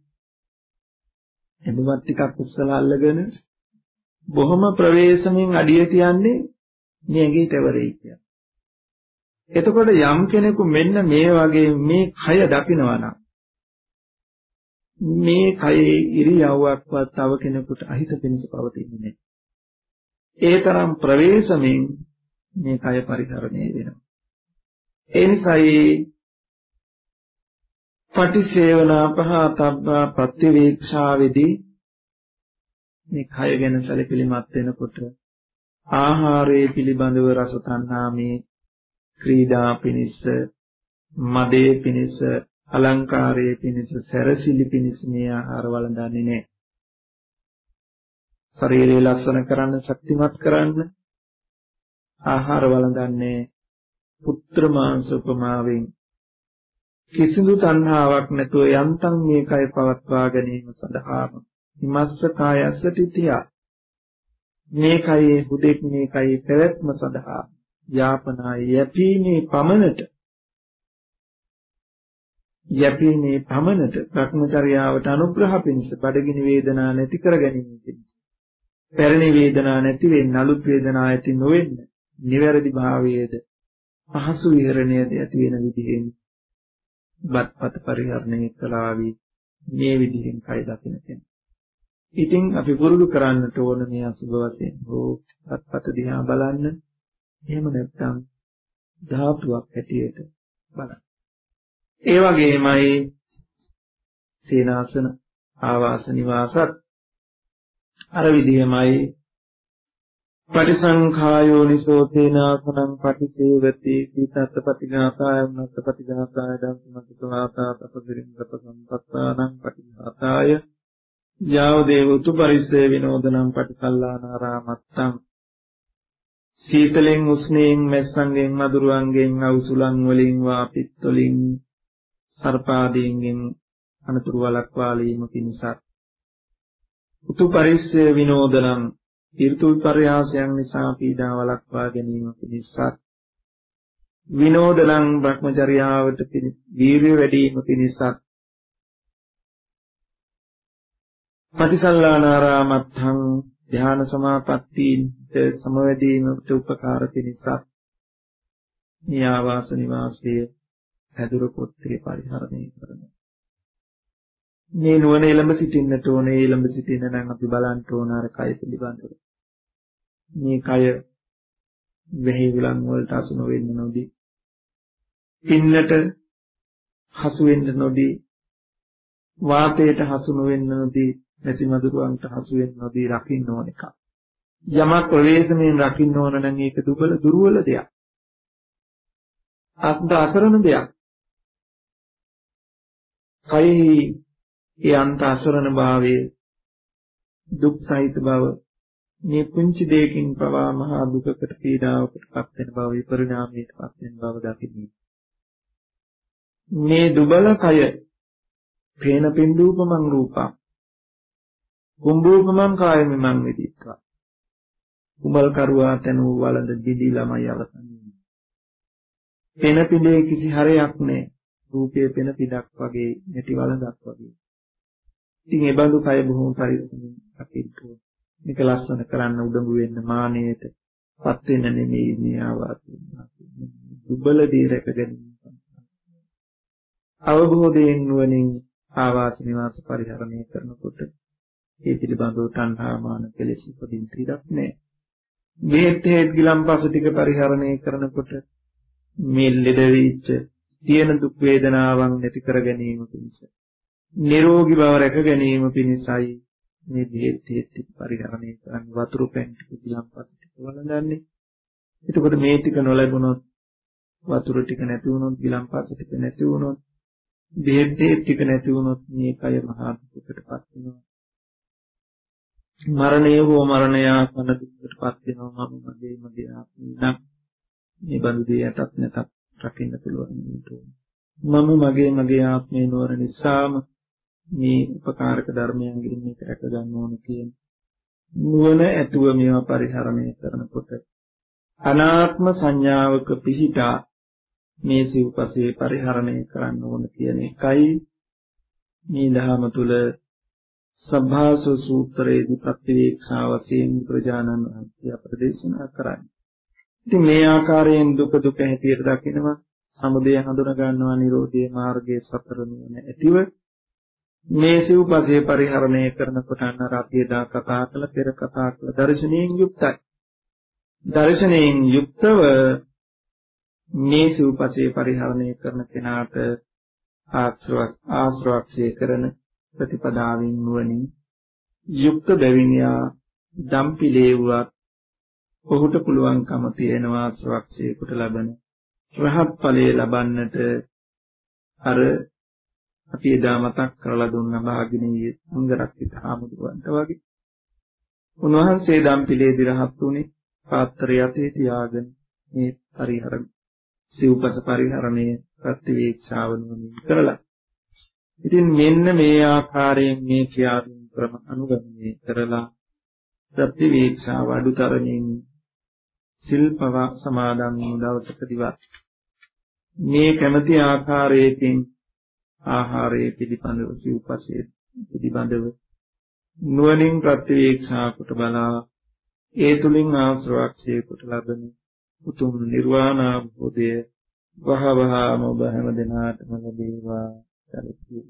එමුවත් ටිකක් උස්සලා අල්ලගෙන බොහොම ප්‍රවේශමෙන් අඩිය තියන්නේ මේ ඇඟේ තවරේ කියලා. එතකොට යම් කෙනෙකු මෙන්න මේ වගේ මේ කය දකිනවා නම් මේ කයේ ඉරියව්වක්වත් තව කෙනෙකුට අහිත පිණිස පවතින්නේ නැහැ. ඒ තරම් ප්‍රවේශමෙන් මේ කය පරිහරණය වෙනවා. ඒ නිසායි පටිසේවනා පහතබ්බා ප්‍රතිවේක්ෂාවේදී මේ කය ගැන සැලකිලිමත් වෙනකොට ආහාරයේ පිළිබඳව රස තණ්හාමේ ක්‍රීඩා පිනිස මදේ පිනිස අලංකාරයේ පිනිස සැරසිලි පිනිස මේ ආහාර වළඳන්නේ නැහැ. ශරීරය ලස්සන කරන්න ශක්තිමත් කරන්න ආහාර වළඳන්නේ පුත්‍ර මාංශ උපමාවෙන් කිසිදු තණ්හාවක් නැතුව යන්තම් මේ කය පවත්වා ගැනීම සඳහාම හිමස්ස කායස්ස තිතියා මේ කයේ හුදෙක් මේ කයේ පැවැත්ම සඳහා යාපනා යැපීමේ පමණට යැපීමේ පමණට භ්‍රමචර්යාවට අනුග්‍රහ පිණිස බඩගිනි වේදනා නැති කර ගැනීම පිණිස පැරණි වේදනා නැති වෙන්න අලුත් වේදනා ඇති නොවෙන්න නිවැරදි භාවයේද පහසු විහරණයේද ඇති වෙන විදිහෙන් බත්පත් පරිහරණය කළාවි මේ විදිහෙන් කය දකින්න කෙනෙක්. ඉතින් අපි පුරුදු කරන්නට ඕන මේ අසුබ වශයෙන් හෝ බත්පත් දිහා බලන්න. එහෙම නැත්නම් ධාතුවක් හැටියට බලන්න. ඒ වගේමයි සීනාසන ආවාස නිවාසත් අර විදිහමයි පටිසංඛායෝ නිසෝතේනාසනං පටිසේවති සීතත් පටිඝාතාය උන්නත් පටිඝාතාය දන්සමතිකවාතා තපදිරින් ගත සම්පත්තානං පටිඝාතාය. යාව දේවතු පරිස්සේ විනෝදනම් පටිසල්ලානාරාමත්තං. සීතලෙන් උස්නේන් මැස්සන්ගෙන් මදුරුවන්ගෙන් අවුසුලන් වලින් වාපිත් වලින් සර්පාදීන්ගෙන් අනතුරු වළක්වාලීම පිණිසත් උතු පරිස්සේ විනෝදනම් ඍතු විපර්යාසයන් නිසා පීඩා වළක්වා ගැනීම පිණිසත් විනෝදනම් භ්‍රමචර්යාවට වීර්ය වැඩි වීම පිණිසත් පටිසල්ලානාරාමත්තං ධ්‍යාන සමාපත්තීන්ට සමවැදීමට උපකාර පිණිසත් මේ ආවාස නිවාසයේ හැදුර පොත්තේ පරිහරණය කරනවා මේ නුවණ එළඹ සිටින්නට ඕනේ එළඹ සිටින්න නම් අපි බලන්න ඕන අර කය පිළිබඳව. මේ කය වෙහි විලං වලට අසු නොවෙන්න නොදී පින්නට හසු වෙන්න නොදී වාතයට හසු නොවෙන්න නොදී නැති මදුරුවන්ට හසු වෙන්න නොදී රකින්න ඕන එක. යමක් ප්‍රවේශමෙන් රකින්න ඕන නම් ඒක දුබල දුර්වල දෙයක්. අත්ද අසරණ දෙයක්. කයෙහි ඒ අන්ත අසරණ භාවයේ දුක් සහිත බව මේ පුංචි දෙයකින් පවා මහා දුකකට පීඩාවකට පත් වෙන බව විපරිණාමයට පත් වෙන බව දකින්නේ. මේ දුබල කය පේන පින්දූපමං රූපං. කුම්භූපමං කායමිමං විදිත්වා කුඹල් කරුවා තනූ වළඳ දිදි ළමයි අවසන්නේ පෙන පිළේ කිසි හරයක් නැහැ රූපයේ පෙන පිටක් වගේ නැටි වළඳක් වගේ. ඉතින් ඒ බඳු කය බොහොම පරිස්සමින් රකින්න ඕනේ. මේක ලස්සන කරන්න උඩඟු වෙන්න මානෙයට පත් වෙන්න නෙමෙයි මේ ආවාස දුබල දී රැක ගැනීම. අවබෝධයෙන් නුවණින් ආවාස නිවාස පරිහරණය කරනකොට ඒ පිළිබඳව තණ්හා මාන කෙලෙස් උපදින් තිරක් නැහැ. මේත් හේත් ගිලම්පස ටික පරිහරණය කරනකොට මේ ලෙඩ වෙච්ච තියෙන දුක් වේදනාවන් නැති කර ගැනීම පිණිස නිරෝගී බව රැක ගැනීම පිණිසයි මේ බෙහෙත් හේත් පරිහරණය කරන්නේ වතුරු පැන් ටික දිලම්පත් ටික වළඳන්නේ. එතකොට මේ ටික නොලැබුණොත් වතුර ටික නැති වුණොත් ගිලම්පත් ටික නැති වුණොත් බෙහෙත් හේත් ටික නැති වුණොත් මේ කය මහා දුකටපත් වෙනවා. මරණය හෝ මරණයාසන දුකටපත් වෙනවා මම මගේ මගේ ආත්මයක් මේ බඳු දෙයටත් නැතත් රකින්න පුළුවන් මම මගේ මගේ ආත්මේ නොවන නිසාම මේ උපකාරක ධර්මයන්ගෙන් මේක රැක ගන්න ඕන කියන නුවණ ඇතුව මේවා පරිහරණය කරනකොට අනාත්ම සංඥාවක පිහිටා මේ සිව්පසේ පරිහරණය කරන්න ඕන කියන එකයි මේ ධර්ම තුල සබ්භාස සූත්‍රයේදී ප්‍රතිවේක්ෂා වශයෙන් ප්‍රජානන වහන්සේ අපට දේශනා කරන්නේ. ඉතින් මේ ආකාරයෙන් දුක දුක හැටියට දකිනවා සමුදය හඳුනා ගන්නවා නිරෝධයේ මාර්ගයේ සතර නුවණ ඇතිව මේ සිව්පසේ පරිහරණය කරනකොට අන්න රාපියදා කතා කළ පෙර කතා කළ දර්ශනයෙන් යුක්තයි. දර්ශනයෙන් යුක්තව මේ සිව්පසේ පරිහරණය කරන කෙනාට ආශ්‍රවක්ෂය කරන ප්‍රතිපදාවෙන් නුවණින් යුක්ත බැවින් යා දම්පිලේවුවත් ඔහුට පුළුවන්කම තියෙනවා ආශ්‍රවක්ෂයකට ලබන රහත් ඵලයේ ලබන්නට අර අපි එදා මතක් කරලා දුන්න භාගිනී අංගරක්කිත ආමුදුවන්ට වගේ. උන්වහන්සේ දම්පිලේ දිරහත් උනේ පාත්‍රය යතේ තියාගෙන මේ පරිහරණ සිව්පස පරිහරණය ප්‍රතිවේක්ෂාවනුවමින් කරලා. ඉතින් මෙන්න මේ ආකාරයෙන් මේ ක්‍රියාවෙන් ක්‍රම අනුගමනය කරලා ප්‍රතිවේක්ෂාව අඩුතරමින් සිල්පව සමාදන් වූ දවසකදීවත් මේ කැමැති ආකාරයකින් ආහාරයේ පිළිබඳව සිව්පසයේ පිළිබඳව නුවණින් ප්‍රතිවේක්ෂා කොට බලා ඒ තුලින් ආශ්‍රවක්ෂය කොට ලබන උතුම් නිර්වාණ අවබෝධය වහවහම ඔබ හැම දිනාටම ලැබේවා සැලසීම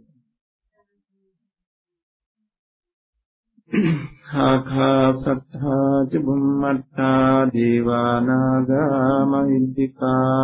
ආඛාසත්තා ච බුම්මත්තා දේවානාගා මහිද්దికා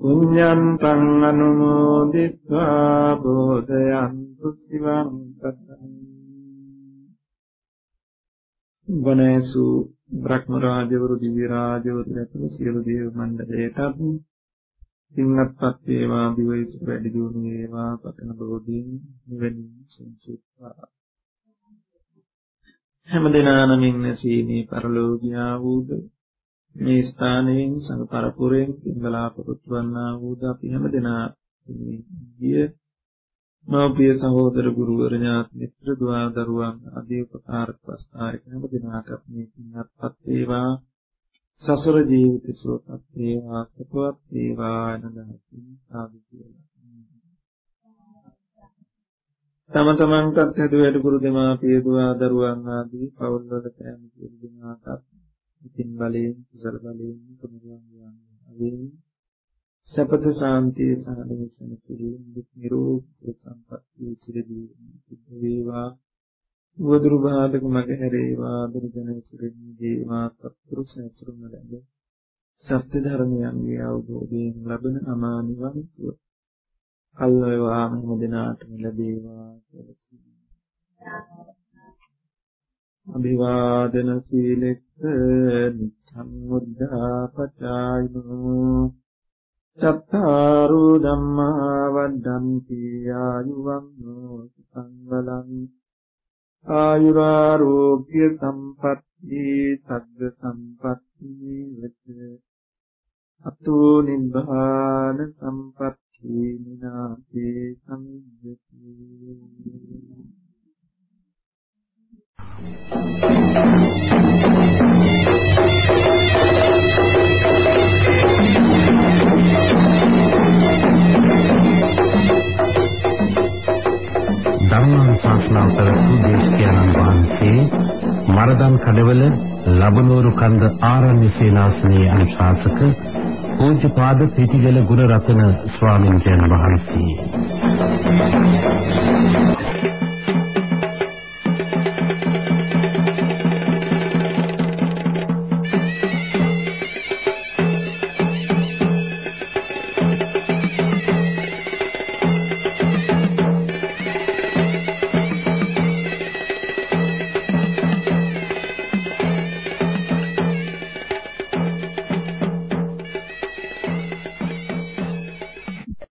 පුඤ්ඤන්තං අනුමෝදිत्वा බෝධයන්තු සිවං පතං වනේසු බ්‍රහ්ම රාජවරු දිව්‍ය රාජවරු ඇතුළු සියලු දේව මණ්ඩලයටත් සිංහත්පත් වේවා දිවයිසු වැඩි දියුණු වේවා පතන බෝධීන් නිවෙනින් සංසුත්වා හැම දිනා නමින් නැසීමේ පරලෝකියා වූද මේ ස්ථානයෙන් සංඝ පරපුරයෙන් බලාපොරොත්තු වන්නා වූද අපි හැම දිනා ගිය මෞපිය සහෝදර ගුරුවර ඥාති මිත්‍ර දුවා දරුවන් ආදී උපකාරක වස්තායක හැම දිනාට මේ පින්වත්පත් වේවා. සසර ජීවිත සුවපත් වේවා. සතුටවත් වේවා නදාසින් සාදු කියලා. තම තමන්ටත් හැදු වැඩ ගුරු දෙමාපිය දුවා දරුවන් ආදී පවුල් වල කෑම සියලු දෙනාටත් ඉතින් බලයෙන් කුසල බලයෙන් කමුවන් යන්නේ සපත ශාන්තිය සහනසන සිරින් දුක් නිරෝධ සම්පත්තිය චිරදී සිද්ධ වේවා. වදුරු බාධක මග හැරේවා. දුර්ජන සිරින් දේවා. සත්‍රු සත්‍රුම ලැබ සත්‍ය ධර්මයන්ගේ අවබෝධයෙන් ලබන අමා නිවන් සුව. කල්වේවා හැම දිනාටම ලැබේවා අභිවාදන සීලෙක්ඛ නිච්ඡං මුද්ධාපචායිනෝ චත්තාරු ධම්මා වද්දන්ති ආයුවන්නෝ සංවලං ආයුරාෝග්‍ය සම්පatti සග්ග සම්පatti වෙත. අතෝ නිබ්බාන සම්පatti සීනාසේ සම්ජති ධර්මානුශාසනාව කරපු දේශකයන්න් වහන්සේ මරදම් කඩවල ලබනෝරු කන්ද ආරණ්‍ය සේනාසනයේ අනුශාසක පූජ්‍යපාද පිටිගල ගුණරත්න ස්වාමීන් වහන්සේ.